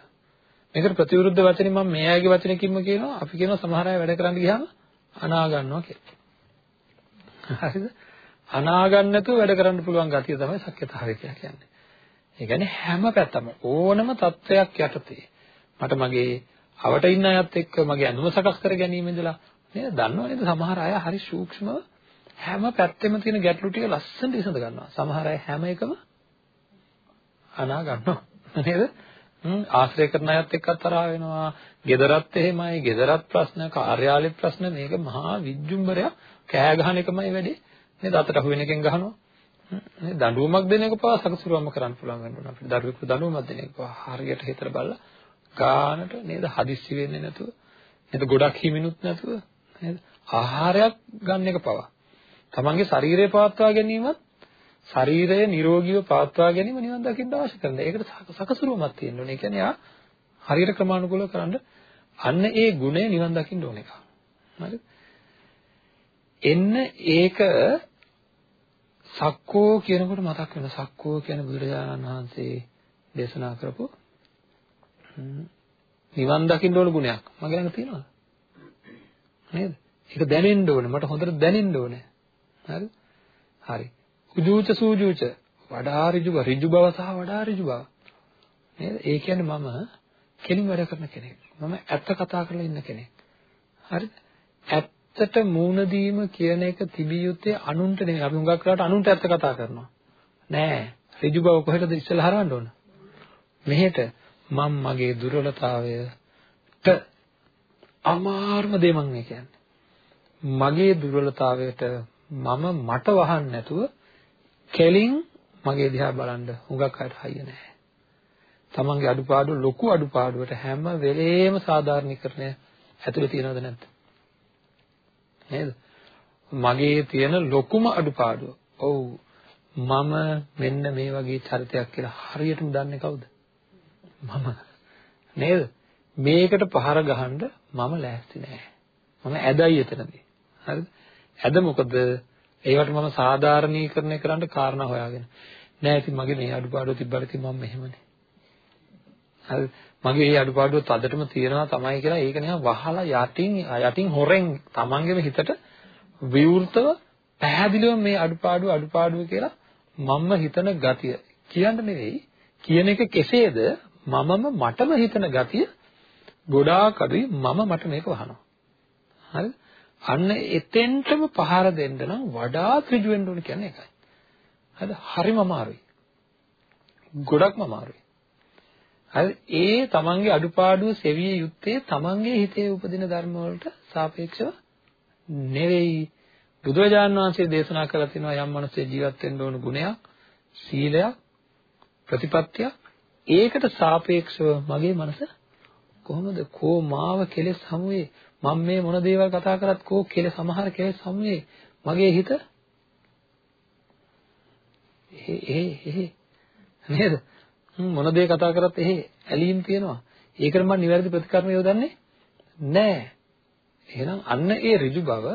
මේකට ප්‍රතිවිරුද්ධ වචනේ මම මේ අයගේ වචනකින්ම කියනවා අපි කියනවා සමහර අය වැඩ කරන්න ගියාම අනා ගන්නවා කියලා. හරිද? අනා ගන්න නැතුව වැඩ කරන්න පුළුවන් ගතිය තමයි සක්්‍යතාවය කියලා කියන්නේ. ඒ කියන්නේ හැම පැත්තම ඕනම තත්වයක් යටතේ මට මගේ අවට ඉන්න අයත් එක්ක මගේ අඳුම සකස් කර ගැනීම ඉඳලා නේද දන්නව නේද සමහර අය හරි සූක්ෂමව හැම පැත්තෙම තියෙන ගැටලු ටික ලස්සනට විසඳ ගන්නවා. සමහර අය හැම එකම අනා ගන්නවා. නේද? ආශ්‍රය කරන අයත් එක්ක තරහ වෙනවා. ගෙදරත් එහෙමයි. ගෙදරත් ප්‍රශ්න, කාර්යාලේ ප්‍රශ්න මේක මහා විජ්ජුම්බරයක්. කෑ ගහන එකමයි වැඩේ. නේද? අතට අහු වෙන එකෙන් ගහනවා. නේද? දඬුවමක් දෙන එක පවා සකසුරුවම කරන්න පුළුවන් වෙනවා. අපිට දරුවෙකුට දඬුවමක් දෙන එක පවා හරියට හිතලා බලලා ගානට නේද? හදිස්සි වෙන්නේ නැතුව. නේද? ගොඩක් හිමිනුත් නැතුව. නේද? ආහාරයක් ගන්න එක පවා තමන්ගේ ශරීරය පවත්වා ගැනීමත් ශරීරය නිරෝගීව පවත්වා ගැනීම නිවන් දකින්න අවශ්‍ය කරන. ඒකට සකසුරුවමක් තියෙන්න ඕනේ. ඒ කියන්නේ ආ හරියට ක්‍රමානුකූලව කරන්න අන්න ඒ ගුණය නිවන් දකින්න ඕන එක. හරිද? එන්න ඒක සක්කෝ කියනකොට මතක් වෙන සක්කෝ කියන බුදුරජාණන් වහන්සේ දේශනා කරපු නිවන් දකින්න ඕන ගුණයක් මගේ ළඟ තියෙනවද? නේද? ඒක දැනෙන්න ඕනේ. මට හොඳට දැනෙන්න ඕනේ. හරිද? හරි. උජූච සූජූච වඩා ඍජු බව ඍජු බව සහ වඩා ඍජු බව. නේද? ඒ කියන්නේ මම කෙලින් වැඩ කරන කෙනෙක්. මම ඇත්ත කතා කරලා ඉන්න කෙනෙක්. හරිද? ඇත්තට මූණ දීම කියන එක තිබිය යුත්තේ අනුන්ට නෙවෙයි. අපි හුඟක් කරලාට අනුන්ට ඇත්ත කතා කරනවා. නෑ. ඍජු බව කොහෙටද ඉස්සෙල්ලා හරවන්න ඕන? මෙහෙට මම මගේ දුර්වලතාවයට අමාරුම දේ මම කියන්නේ. මගේ දුර්වලතාවයට මම මට වහන්න නැතුව කෙලින් මගේ දිහා බලන්න හුඟක් අයට හයිය නැහැ. තමන්ගේ අඩුපාඩු ලොකු අඩුපාඩුවට හැම වෙලේම සාධාරණීකරණය ඇතුලේ තියෙනවද නැද්ද? නේද? මගේ තියෙන ලොකුම අඩුපාඩුව. ඔව් මම මෙන්න මේ වගේ චරිතයක් කියලා හරියටම දන්නේ කවුද? මම. නේද? මේකට පහර ගහන්න මම ලෑස්ති නෑ. මම ඇදයි එතනදී. හරිද? ඇද මොකද ඒවට මම සාධාරණීකරණය කරන්න කාරණා හොයාගෙන නෑ ඉතින් මගේ මේ අඩුපාඩුව තිබ්බට ඉතින් මම මෙහෙමනේ හරි මගේ මේ අඩුපාඩුව තදටම තියෙනවා තමයි කියලා ඒක නිකන් වහලා යටින් යටින් හොරෙන් තමන්ගේම හිතට විවෘතව පැහැදිලිව මේ අඩුපාඩුව අඩුපාඩුව කියලා මම්ම හිතන ගතිය කියන්න නෙවෙයි කියන එක කෙසේද මමම මටම හිතන ගතිය ගොඩාක් අඩුයි මම මට මේක වහනවා හරි අන්න එතෙන්ටම පහර දෙන්න නම් වඩාත් ඍජු වෙන්න ඕන කියන්නේ ඒකයි. හරිද? හරිම අමාරුයි. ගොඩක්ම අමාරුයි. හරි ඒ තමන්ගේ අඩුපාඩුව සෙවිය යුත්තේ තමන්ගේ හිතේ උපදින ධර්ම වලට සාපේක්ෂව නෙවෙයි. බුදුරජාන් වහන්සේ දේශනා කළා තියෙනවා යම් මනසේ ජීවත් වෙන්න ඕන ගුණයක්, සීලයක්, ප්‍රතිපත්තියක් ඒකට සාපේක්ෂව මගේ මනස කොහොමද? කෝ මාව කෙලෙස් හමුවේ? මම මේ මොන දේවල් කතා කරත් කෝ කෙල සමහර කෙලෙස් සමුනේ මගේ හිත? එහෙ එහෙ නේද? මොන දේ කතා කරත් එහෙ ඇලීම් තියෙනවා. ඒකට මම නිවැරදි ප්‍රතිකර්ම යොදන්නේ නෑ. එහෙනම් අන්න ඒ ඍජු බව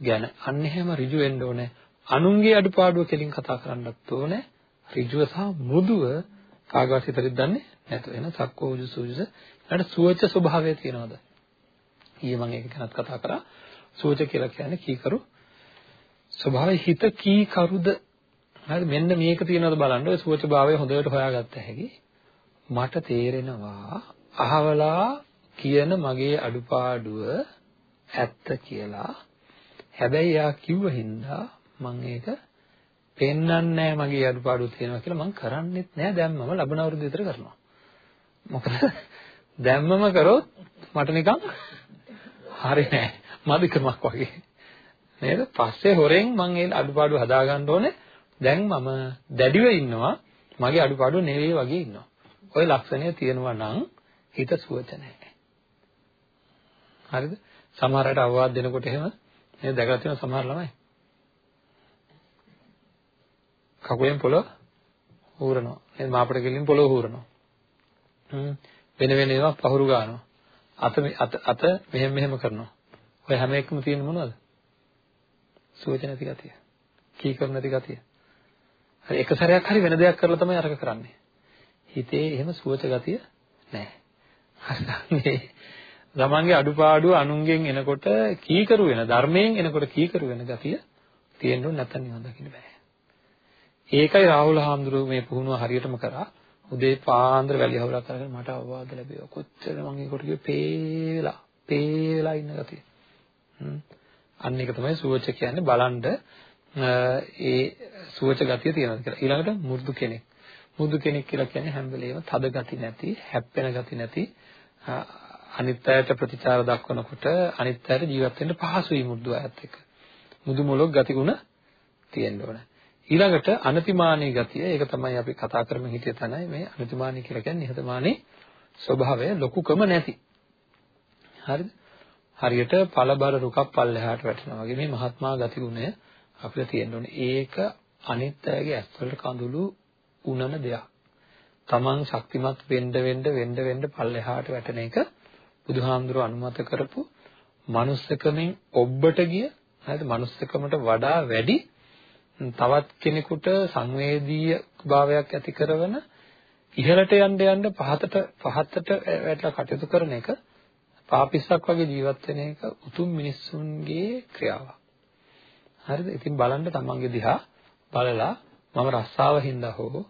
ගැන අන්න එහෙම ඍජු වෙන්න ඕනේ. අනුන්ගේ අඩුපාඩුව කෙලින් කතා කරන්නත් ඕනේ. ඍජුව සහ මෘදුව කාගවත් හිතෙත් දන්නේ නැතුව එන සක්කෝජු සූජස ඊට සුවච ස්වභාවය තියනවාද? ඊයේ මම ඒක ගැනත් කතා කරා. සුවච කියලා කියන්නේ කීකරු. ස්වභාවය හිත කීකරුද? හරි මෙන්න මේක තියෙනවද බලන්න. ඔය සුවච භාවය හොඳට හොයාගත්ත හැකි. මට තේරෙනවා අහවලා කියන මගේ අඩුපාඩුව ඇත්ත කියලා. හැබැයි යා කිව්ව හින්දා මම ඒක පෙන්වන්නේ නැහැ මගේ අඩුපාඩු තියෙනවා කියලා මම කරන්නේත් නැහැ දැන් මම ලබන අවුරුදු විතර කරනවා. මොකද දැම්මම කරොත් මට නිකන් හරි නෑ. මදිකමක් වගේ. නේද? පස්සේ හොරෙන් මම ඒ අඩුපාඩු හදා ගන්න ඕනේ. දැන් මම දැඩිව ඉන්නවා. මගේ අඩුපාඩු නෙවෙයි වගේ ඉන්නවා. ওই ලක්ෂණය තියෙනවා නම් හිත සුවච නැහැ හරිද? සමහර අයට අවවාද දෙනකොට එහෙම. නේද දැකලා තියෙන සමහර ළමයි කකුලෙන් පොළොව හූරනවා. නේද මාපට ගෙලින් පොළොව හූරනවා. වෙන වෙන ඒවා පහුරු ගන්නවා. අත අත අත මෙහෙම මෙහෙම කරනවා. ඔය හැම එකම තියෙන මොනවද? සුවච නැති ගතිය. කී කරු නැති ගතිය. හරි එක සැරයක් හරි වෙන දෙයක් කරලා තමයි අරක කරන්නේ. හිතේ එහෙම සුවච ගතිය නැහැ. හරි තමන්ගේ අඩුපාඩු අනුන්ගෙන් එනකොට කීකරු වෙන ධර්මයෙන් එනකොට කීකරු වෙන ගතිය තියෙන්න ඕන නැත්නම් නිවන් දකින්න බෑ. ඒකයි රාහුල හාමුදුරුවෝ මේ පුහුණුව හරියටම කරා. උදේ පාන්දර වැලි හවුලක් කරගෙන මට අවවාද ලැබුවා. කොච්චර මම ඒකට කිව්වේ පේලා. පේලා ඉන්න ගතිය. අන්න ඒක තමයි සුවච කියන්නේ බලන්ඩ ඒ සුවච ගතිය තියෙනවා කියලා. ඊළඟට මු르දු කෙනෙක්. මු르දු කෙනෙක් කියලා කියන්නේ හැම වෙලේම තද ගති නැති, හැප්පෙන ගති නැති අනිත් අයට ප්‍රතිචාර දක්වනකොට අනිත් අයට ජීවත් වෙන්න පහසුයි මු르දු අයත් එක්ක. මුදු මොලොක් ගතිගුණ තියෙන්න ඕනේ. ඊළඟට අනතිමානී ගතිය ඒක තමයි අපි කතා කරමින් හිටිය තැනයි මේ අනතිමානී කියලා කියන්නේ නිහතමානී ස්වභාවය ලොකුකම නැති. හරිද? හරියට පළබර රුකක් පල්ලෙහාට වැටෙනවා වගේ මේ මහත්මා ගතිගුණය අපිට තියෙන්න ඕනේ. ඒක අනිත් අයගේ ඇස්වලට කඳුළු උනන දෙයක්. තමන් ශක්තිමත් වෙන්න වෙන්න වෙන්න වෙන්න පල්ලෙහාට වැටෙන එක බුදුහාමුදුරුව අනුමත කරපු manussකමෙන් ඔබ්බට ගිය හරිද manussකමට වඩා වැඩි තවත් කෙනෙකුට සංවේදීය භාවයක් ඇති කරන ඉහළට යන්න යන්න පහතට පහතට වැටලා කටයුතු කරන එක පාපිස්සක් වගේ ජීවත් වෙන එක උතුම් මිනිස්සුන්ගේ ක්‍රියාවක්. හරිද? ඉතින් බලන්න තමන්ගේ දිහා බලලා මම රස්සාව හින්දා හෝ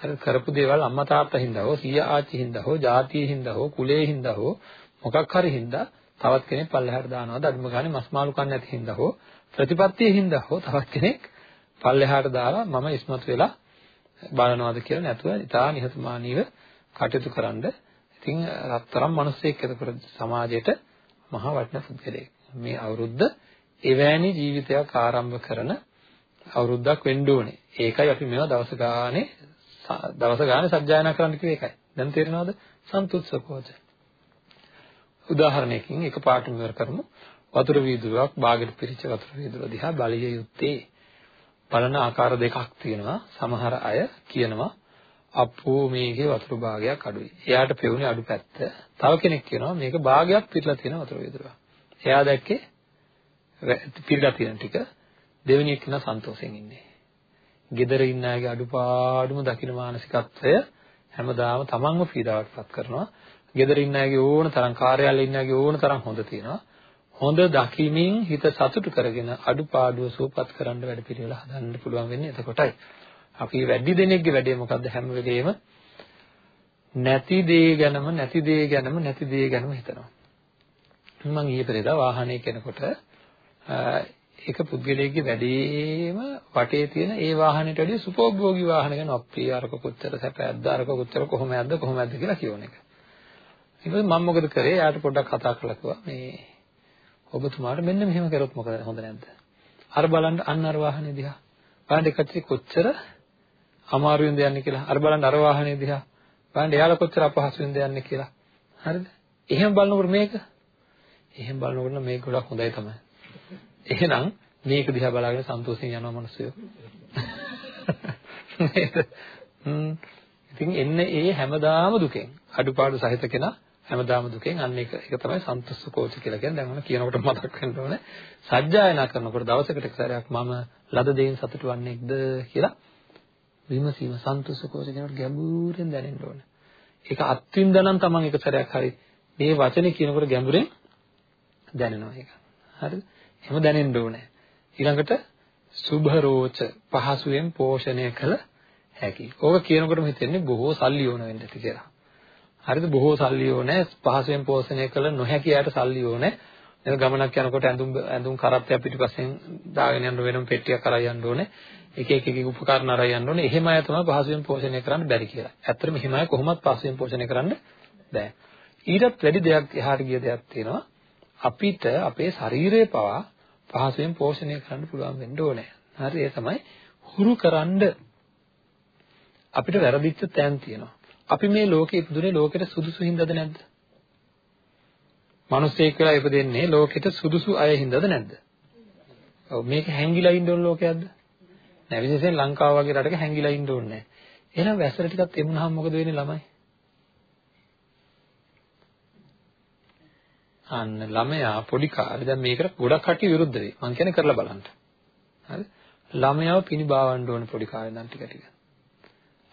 හරි කරපු දේවල් අම්මා තාත්තා හින්දා හෝ සීයා ආච්චි හින්දා හෝ ජාතිය හින්දා හෝ කුලේ හින්දා හෝ මොකක් හරි හින්දා තවත් කෙනෙක් පල්ලෙහාට දානවාද අඩුම ගානේ මස් මාළු කන්නේ නැති හින්දා හෝ ප්‍රතිපත්තිය හින්දා හෝ තවත් කෙනෙක් පල්ලෙහාට දාලා මම ඉස්මතු වෙලා බලනවාද කියලා නැතුව ඉතා නිහතමානීව කටයුතු කරන්න. ඉතින් රත්තරම් මිනිස්සෙක් එතකොට සමාජයට මහා වටිනා පුද්ගලයෙක්. මේ අවුරුද්ද එවැනි ජීවිතයක් ආරම්භ කරන අවුරුද්දක් වෙන්න ඕනේ. ඒකයි අපි මේවා දවස ගානේ දවස ගානේ සජ්ජායනා කරන්න කිව්වේ ඒකයි. දැන් තේරෙනවද? සන්තුත්සකෝච. උදාහරණයකින් එක පාඩම ඉවර කරමු. වතුර වීදුරුවක් බාගෙට පිරිච්ච වතුර වීදුරුව දිහා බලිය යුත්තේ බලන ආකාර දෙකක් තියෙනවා. සමහර අය කියනවා අපෝ මේකේ වතුර භාගයක් අඩුයි. එයාට පෙවුනේ අඩු පැත්ත. තව කෙනෙක් කියනවා මේක භාගයක් පිරලා තියෙන වතුර වීදුරුවක්. එයා දැක්කේ පිරලා තියෙන ටික දෙවෙනි එක්කන සන්තෝෂෙන් ඉන්නේ. gedara ඉන්න අයගේ අඩුපාඩුම දකින්න මානසිකත්වය හැමදාම තමන්ව පීඩාවටපත් කරනවා. gedara ඉන්න අයගේ ඕන තරම් කාර්යාලයේ ඉන්න අයගේ ඕන තරම් හොඳ තියෙනවා. හොඳ දකිමින් හිත සතුටු කරගෙන අඩුපාඩුව සූපත් කරන්න වැඩ පිළිවෙල හදන්න පුළුවන් වෙන්නේ එතකොටයි. අපි වැඩි දෙනෙක්ගේ වැඩේ මොකද්ද හැම වෙලේම නැති දේ ගැනම නැති දේ ගැනම නැති දේ ගැනම හිතනවා. මම ඊයේ පෙරේදා වාහනේ කෙනකොට එක පුද්ගලයෙක්ගේ වැඩේම වටේ තියෙන ඒ වාහනේට වැඩිය සුපෝභෝගී වාහන ගැන අප්‍රිය අරක කොච්චර සැපයක්ද අරක කොච්චර කොහොමද කොහොමද කියලා කියවන එක. ඊට පස්සේ මම මොකද කරේ? එයාට පොඩ්ඩක් කතා කරලා කිව්වා මේ ඔබතුමාට මෙන්න මෙහෙම කරොත් මොකද හොඳ නැද්ද? අර බලන්න අන්න අර වාහනේ දිහා. බලන්න එකච්චි කොච්චර අමාරුවෙන්ද යන්නේ කියලා. අර බලන්න අර වාහනේ දිහා. බලන්න එයාලා කොච්චර අපහසුවෙන්ද යන්නේ කියලා. හරිද? එහෙම බලනකොට මේක එහෙන් බලනකොට මේක ගොඩක් හොඳයි තමයි. එහෙනම් මේක දිහා බලාගෙන සන්තෝෂයෙන් යනවා මිනිස්සු. නේද? හ්ම්. ඉතින් එන්නේ ඒ හැමදාම දුකෙන්. අඩුපාඩු සහිත කෙනා හැමදාම දුකෙන් අන්න ඒක ඒක තමයි සන්තුෂ්ස කෝච කියලා කියන්නේ. දැන් ඔන්න කියනකොට මතක් වෙන්න ඕනේ. සජ්ජායනා කරනකොට දවසකට එක සැරයක් මම ලද දෙයින් සතුටු වන්නේක්ද කියලා විමසීම සන්තුෂ්ස කෝච කියනකොට ගැඹුරින් දැනෙන්න ඕනේ. ඒක අත්විඳනනම් තමන් එක සැරයක් හරි මේ වචනේ කියනකොට ගැඹුරෙන් දැනෙනවා ඒක. හරිද? එහෙම දැනෙන්න ඕනේ. ඊළඟට සුභරෝච පහසුවෙන් පෝෂණය කළ හැකි. ඕක කියනකොටම හිතෙන්නේ බොහෝ සල්ලි ඕන වෙන්න ඇති කියලා. හරිද? බොහෝ සල්ලි ඕනේ පහසුවෙන් පෝෂණය කළ නොහැකි අයට සල්ලි ඕනේ. එන ගමනක් යනකොට ඇඳුම් ඇඳුම් කරත්තයක් පිටිපස්සෙන් දාගෙන යන්න වෙනම පෙට්ටියක් කරා යන්න ඕනේ. එක එක එක උපකරණ අරන් යන්න ඕනේ. එහෙම අය තමයි පහසුවෙන් පෝෂණය කරන්න බැරි කියලා. ඇත්තටම එහෙම අය කොහොමවත් පහසුවෙන් පෝෂණය කරන්න බෑ. ඊටත් වැඩි දෙයක් එහාට ගිය දෙයක් තියෙනවා. අපිට අපේ ශරීරය පවා පහසුවෙන් පෝෂණය කරන්න පුළුවන් වෙන්න ඕනේ. හරි ඒ තමයි හුරු කරන්ඩ අපිට වැරදිච්ච තැන් තියෙනවා. අපි මේ ලෝකේ ඉපදුනේ ලෝකෙට සුදුසු හින්දාද නැද්ද? මිනිස්සෙක් වෙලා ඉපදෙන්නේ ලෝකෙට සුදුසු අය හින්දාද නැද්ද? ඔව් මේක හැංගිලා ඉන්න ඕන ලෝකයක්ද? නෑ විශේෂයෙන් ලංකාව වගේ රටක හැංගිලා ඉන්න ඕනේ නෑ. එහෙනම් වැසර ටිකක් එමුනහම මොකද වෙන්නේ ළමයි? අන්න ළමයා පොඩි කාලේ දැන් මේකට ගොඩක් කටි විරුද්ධ වෙයි. මං කියන්නේ කරලා බලන්න. හරි? ළමයාව පිනිබාවන්න ඕනේ පොඩි කාලේ ඉඳන් ටික ටික.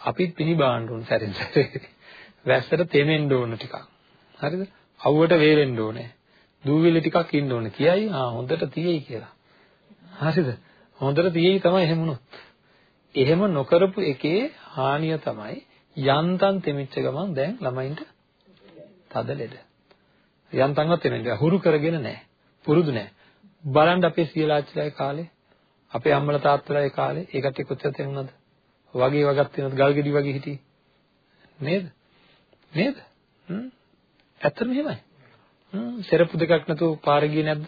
අපිත් පිනිබාවන්න ඕනේ සැරෙන් සැරේ. වැස්සට තෙමෙන්න ඕන ටිකක්. හරිද? අවුවට වේලෙන්න ඕනේ. දූවිලි ටිකක් ඉන්න ඕනේ. කියයි ආ හොඳට තියෙයි කියලා. හරිද? හොඳට තියෙයි තමයි එහෙම වුණොත්. එහෙම නොකරපු එකේ හානිය තමයි යන්තම් තෙමිච්ච ගමන් දැන් ළමයින්ට තද ලෙඩ. යන්තම්වත් එන්නේ හුරු කරගෙන නැහැ. පුරුදු නැහැ. බලන්න අපේ සියලාච්චිලාගේ කාලේ අපේ අම්මලා තාත්තලාගේ කාලේ ඒ කට්ටිය කොච්චර තේරුණාද? වගේ වගක් තියෙනවද ගල් ගෙඩි වගේ හිටියේ. නේද? නේද? හ්ම්. ඇත්තටම එහෙමයි. හ්ම් සෙරප්පු දෙකක් නැතුව පාරේ ගියේ නැද්ද?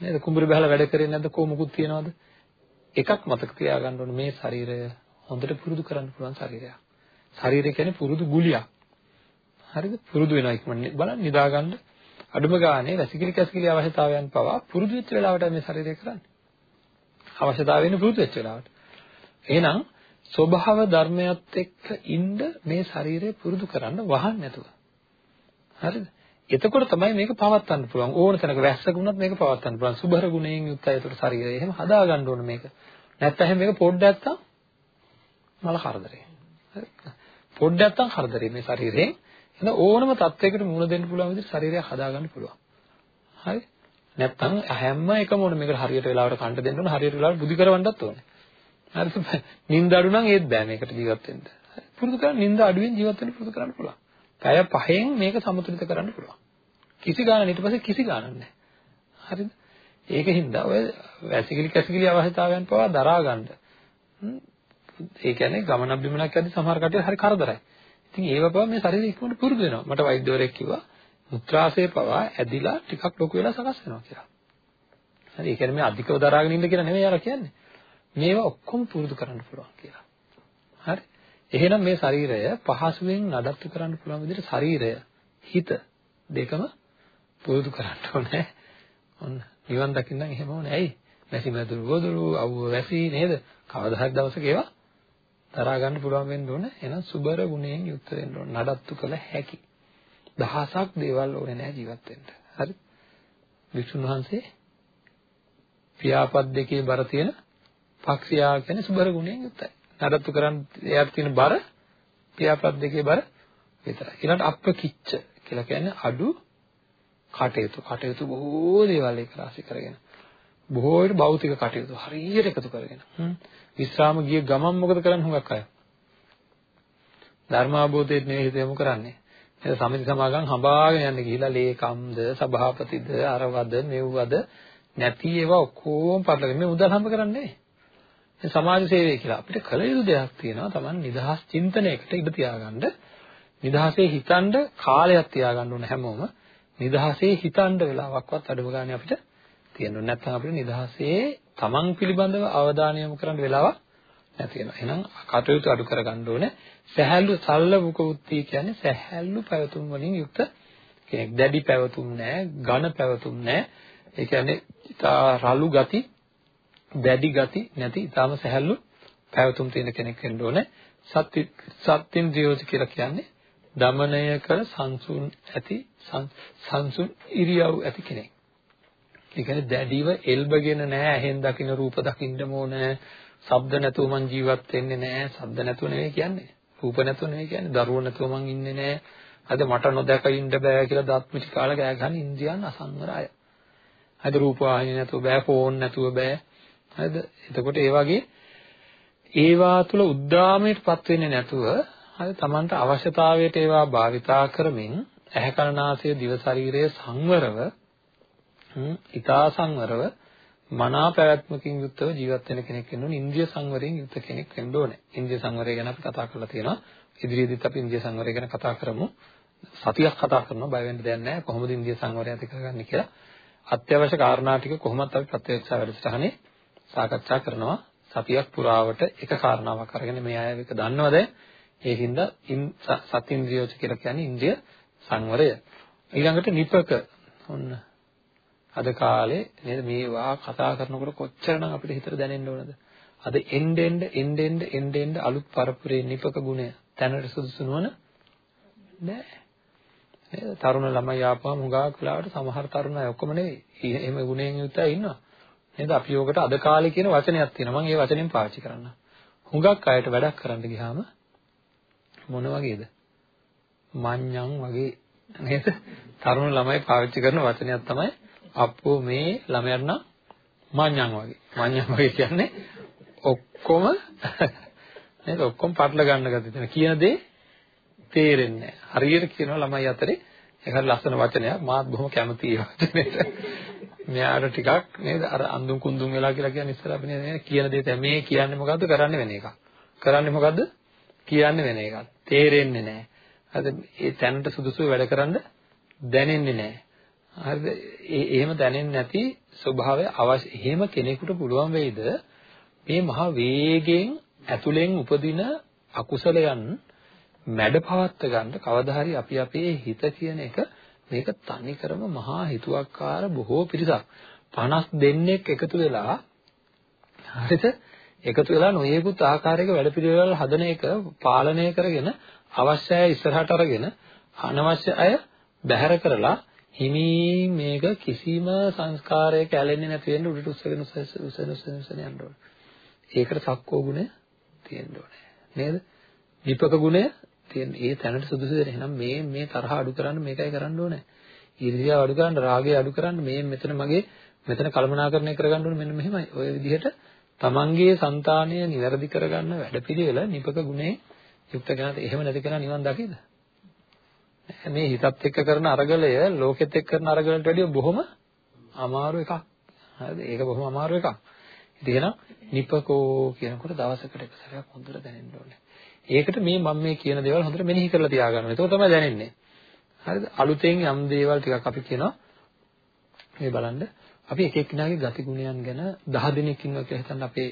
නේද? කුඹුරු බහලා වැඩ කරේ නැද්ද? කො මොකුත් තියනවද? එකක් මතක තියාගන්න ඕනේ මේ ශරීරය හොඳට පුරුදු කරන්න පුළුවන් ශරීරයක්. ශරීරය කියන්නේ පුරුදු ගුලියක්. හරිද? පුරුදු වෙනවා ඉක්මනින් බලන්න නිදා ගන්න අඩුම ගානේ වැසිකිලි කැසිකිලි අවශ්‍යතාවයන් පවා පුරුදු වෙච්ච වෙලාවට මේ ශරීරය කරන්නේ. අවශ්‍යතාවය වෙන පුරුදු වෙච්ච වෙලාවට. එහෙනම් ස්වභාව ධර්මයත් එක්ක ඉන්න මේ ශරීරය පුරුදු කරන්න වහන්න නැතුව. හරිද? එතකොට තමයි මේක පවත්වන්න පුළුවන්. ඕන තැනක වැස්සක වුණත් මේක පවත්වන්න පුළුවන්. සුභර ගුණයෙන් යුක්තයි ඒතර ශරීරය. එහෙම හදා ගන්න ඕන මේක. නැත්නම් මේක පොඩ්ඩක් නැත්තම් මල කරදරේ. පොඩ්ඩක් නැත්තම් කරදරේ මේ ශරීරයෙන්. එහෙනම් ඕනම තත්යකට මුහුණ දෙන්න පුළුවන් විදිහට ශරීරය හදාගන්න පුළුවන්. හරි? නැත්තම් හැම එකම ඕන මේකට හරියට වෙලාවට කන්න දෙන්න ඕන හරියට වෙලාවට බුදි කරවන්නත් ඕනේ. හරිද? නිින්ද අඩු නම් ඒත් බෑ මේකට ජීවත් වෙන්න. පුරුදු කරන් නිින්ද අඩුවෙන් ජීවත් වෙන්න පුරුදු කරන්න පුළුවන්. පැය පහෙන් මේක සමතුලිත කරන්න පුළුවන්. කිසි ගානක් ඊට පස්සේ කිසි ගානක් නැහැ. හරිද? ඒකින්ද ඔය වැසිකිලි කැසිකිලි අවශ්‍යතාවයන් පවා දරා ගන්න. ඒ කියන්නේ ගමනක් බිමනක් යද්දි සමහර කටිය හරි කරදරයි. ඉතින් ඒව පවා මේ ශරීරය ඉක්මනට පුරුදු වෙනවා. මට වෛද්‍යවරයෙක් කිව්වා මුත්‍රාශය පවා ඇදිලා ටිකක් ලොකු වෙලා සකස් වෙනවා කියලා. හරි ඒ කියන්නේ මේ අධිකව දරාගෙන ඉන්න කියලා නෙමෙයි අර කියන්නේ. මේවා ඔක්කොම පුරුදු කරන්න පුළුවන් කියලා. හරි. එහෙනම් මේ ශරීරය පහසුවෙන් නඩත්තු කරන්න පුළුවන් විදිහට ශරීරය හිත දෙකම පුරුදු කරන්න ඕනේ. ඔන්න නිවන් දකින්න එහෙම ඕනේ. ඇයි? මැසි මදුරු ගොදුරු අවුව වැසි නේද? කවදා හරි දවසක ඒවා දරා ගන්න පුළුවන් වෙන්න ඕනේ. එහෙනම් සුබර ගුණයෙන් යුක්ත වෙන්න ඕනේ. නඩත්තු කළ හැකි. දහසක් දේවල් ඕනේ නැහැ ජීවත් වෙන්න. හරි? විසුණු වහන්සේ පියාපත් දෙකේ බර තියෙන පක්ෂියා කියන්නේ සුබර ගුණයෙන් යුක්තයි. නඩත්තු කරන් එයාට තියෙන බර පියාපත් දෙකේ බර විතරයි. ඊළඟට අප්පකිච්ච කියලා කියන්නේ අඩු කටයුතු. කටයුතු බොහෝ දේවල් එක රාශි කරගෙන. බොහෝ විට භෞතික කටයුතු හරියට එකතු කරගෙන. විශ්‍රාම ගිය ගමන් මොකද කරන්නේ හුඟක් අය? ධර්මාභෝධයෙන් නෙවෙයි හිත යොමු කරන්නේ. එතන සමිති සමාගම් හඹාගෙන යන්න ගිහිලා ලේකම්ද සභාපතිද අරවද මෙව්වද නැති ඒවා ඔක්කොම පටලගෙන මේ මුදල් හම්බ කරන්නේ මේ සමාජ සේවය කියලා අපිට කළ යුතු දෙයක් තියෙනවා Taman නිදහස් චින්තනයකට ඉඩ තියාගන්න නිදහසේ හිතන්න කාලයක් තියාගන්න ඕන හැමෝම නිදහසේ හිතන්න වෙලාවක්වත් අඩුම ගානේ අපිට තියෙන්න ඕනේ නැත්නම් අපිට නිදහසේ Taman පිළිබඳව අවධානය යොමු කරන්න වෙලාවක් නැති වෙනවා. එහෙනම් කටයුතු අඩු කරගන්න ඕනේ. සහැල්ලු සල්ල මුක උත්ති කියන්නේ සහැල්ලු පැවතුම් වලින් යුක්ත කෙනෙක්. දැඩි පැවතුම් නැහැ, ඝන පැවතුම් නැහැ. ඒ කියන්නේ ඉතා රළු ගති, දැඩි ගති නැති ඉතාම සැහැල්ලු පැවතුම් තියෙන කෙනෙක් වෙන්න ඕනේ. සත්‍ය සත්‍යින්ද්‍රියෝච කියලා කියන්නේ දමණය කර සංසුන් ඇති සංසුන් ඉරියව් ඇති කෙනෙක්. ඒ කියන්නේ දැඩිව එල්බගෙන නැහැ ඇහෙන් දකින්න රූප දකින්න ඕනේ. ශබ්ද නැතුව මං ජීවත් වෙන්නේ නැහැ. ශබ්ද නැතුව නෙවෙයි කියන්නේ. රූප නැතුව නෙවෙයි කියන්නේ. දරුවෝ නැතුව මං ඉන්නේ නැහැ. අද මට නොදැක ඉන්න බෑ කියලා දත් මිටි කාලා ගෑ ගන්න ඉන්ද්‍රියන් අසංවර අය. අද රූප වාහිනිය නැතුව බෑ, ෆෝන් නැතුව බෑ. හරිද? එතකොට ඒ වගේ ඒවා තුල උද්දාමයටපත් වෙන්නේ නැතුව හරි Tamanට අවශ්‍යතාවයට ඒවා භාවිතා කරමින් ඇහැ කනනාසය දිව ශරීරය සංවරව ඊතා සංවරව මනා පැවැත්මකින් යුක්තව ජීවත් වෙන කෙනෙක් වෙන්න ඕනේ. ඉන්ද්‍රිය සංවරයෙන් යුක්ත කෙනෙක් වෙන්න ඕනේ. ඉන්ද්‍රිය සංවරය ගැන අපි කතා කරලා තියෙනවා. ඉදිරියේදීත් අපි ඉන්ද්‍රිය සංවරය ගැන කතා කරමු. සතියක් කතා කරනවා බය වෙන්න දෙයක් නැහැ. කොහොමද ඉන්ද්‍රිය සංවරය ඇති කරගන්නේ කියලා. අත්‍යවශ්‍ය කාරණා ටික කොහොමත් අපි ප්‍රත්‍යක්ෂ වැඩසටහනේ සාකච්ඡා කරනවා. සතියක් පුරාවට එක කාරණාවක් අරගෙන මේ අය එක දන්නවද? ඒකින්ද සත්ඉන්ද්‍රියෝච කියලා කියන්නේ ඉන්ද්‍රිය සංවරය. ඊළඟට නිපක ඔන්න අද කාලේ නේද මේවා කතා කරනකොට කොච්චරනම් අපිට හිතට දැනෙන්න ඕනද? අද එන්න එන්න එන්න එන්න එන්න එන්න අලුත් පරපුරේ නිපක ගුණය තැනට සුදුසු නොවන නෑ. නේද? තරුණ ළමයි ආපුවම හුඟක් වෙලාවට සමහර තරුණ අය ඔක්කොම නෙවෙයි. එහෙම ගුණයෙන් යුක්තයි ඉන්නවා. නේද? අභියෝගට අද කාලේ කියන වචනයක් තියෙනවා. මම ඒ වචනෙන් පාවිච්චි කරන්න. හුඟක් අයට වැඩක් කරන්න ගියාම මොන වගේද? මඤ්ඤං වගේ නේද? තරුණ ළමයි පාවිච්චි කරන වචනයක් තමයි අප්පෝ මේ ළමයාට නම් මඤ්ඤං වගේ. මඤ්ඤං වගේ කියන්නේ ඔක්කොම නේද? ඔක්කොම පටල ගන්න ගතිය තියෙන කියන දේ තේරෙන්නේ හරියට කියනවා ළමයි අතරේ. ඒක ලස්සන වචනයක්. මාත් බොහොම කැමතියි වචනෙට. මෙයාට ටිකක් නේද අර අඳුන් කුඳුන් වෙලා කියලා කියන්නේ ඉස්සර අපි නේද කියන දේ තමයි මේ කියන්නේ මොකද්ද කරන්නේ වෙන එකක්. කරන්නේ මොකද්ද? කියන්නේ වෙන එකක්. තේරෙන්නේ නැහැ. හරිද? ඒ තැනට සුදුසු වැඩ කරන්න දැනෙන්නේ නැහැ. හරිද? ඒ එහෙම දැනෙන්නේ නැති ස්වභාවය අවශ්‍ය. එහෙම කෙනෙකුට පුළුවන් වෙයිද මේ මහා වේගයෙන් ඇතුලෙන් උපදින අකුසලයන් මැඩපවත්ත ගන්න කවදා හරි අපි අපේ හිත කියන එක මේක තනිකරම මහා හිතුවක්කාර බොහෝ පිරිසක් 50 දෙනෙක් එකතු වෙලා හරිද එකතු වෙලා නොයෙකුත් ආකාරයක වැඩපිළිවෙළ හදන එක පාලනය කරගෙන අවශ්‍ය අය ඉස්සරහට අරගෙන අනවශ්‍ය අය බැහැර කරලා හිමින් මේක කිසිම සංස්කාරයක ඇලෙන්නේ නැති වෙන්න උඩට උස්සගෙන උස්සගෙන උස්සගෙන යන්න ඕනේ. ඒකට සක්කෝ ගුණය තියෙන්න ඕනේ. නේද? විපක ගුණය තියෙන ඒ තැනට සුදුසුද එහෙනම් මේ මේ තරහ අඩු කරන්න මේකයි කරන්න ඕනේ. ඊර්ෂ්‍යාව අඩු කරන්න, රාගය අඩු කරන්න මේ මෙතන මගේ මෙතන කලමනාකරණය කරගන්න ඕනේ මෙන්න මෙහෙමයි. ඔය විදිහට තමන්ගේ సంతානය નિවැරදි කරගන්න වැඩපිළිවෙල නිපක ගුණේ යුක්ත කරනත් එහෙම නැති කෙනා නිවන් දකිද? මේ හිතත් එක්ක කරන අරගලය ලෝකෙත් එක්ක කරන අරගලට වැඩිය බොහොම අමාරු එකක්. හරිද? ඒක බොහොම අමාරු එකක්. ඉතින් එහෙනම් නිපකෝ කියනකොට දවසකට එක සැරයක් හොඳට දැනෙන්න ඕනේ. ඒකට මේ මම මේ කියන දේවල් හොඳට මෙනෙහි කරලා තියාගන්න. ඒක තමයි දැනෙන්නේ. හරිද? අලුතෙන් යම් දේවල් ටිකක් අපි කියනවා මේ බලන්න අපි එක එක්කෙනාගේ ගති ගුණයන් ගැන 10 දෙනෙක් ඉන්නවා කියලා හිතන්න අපේ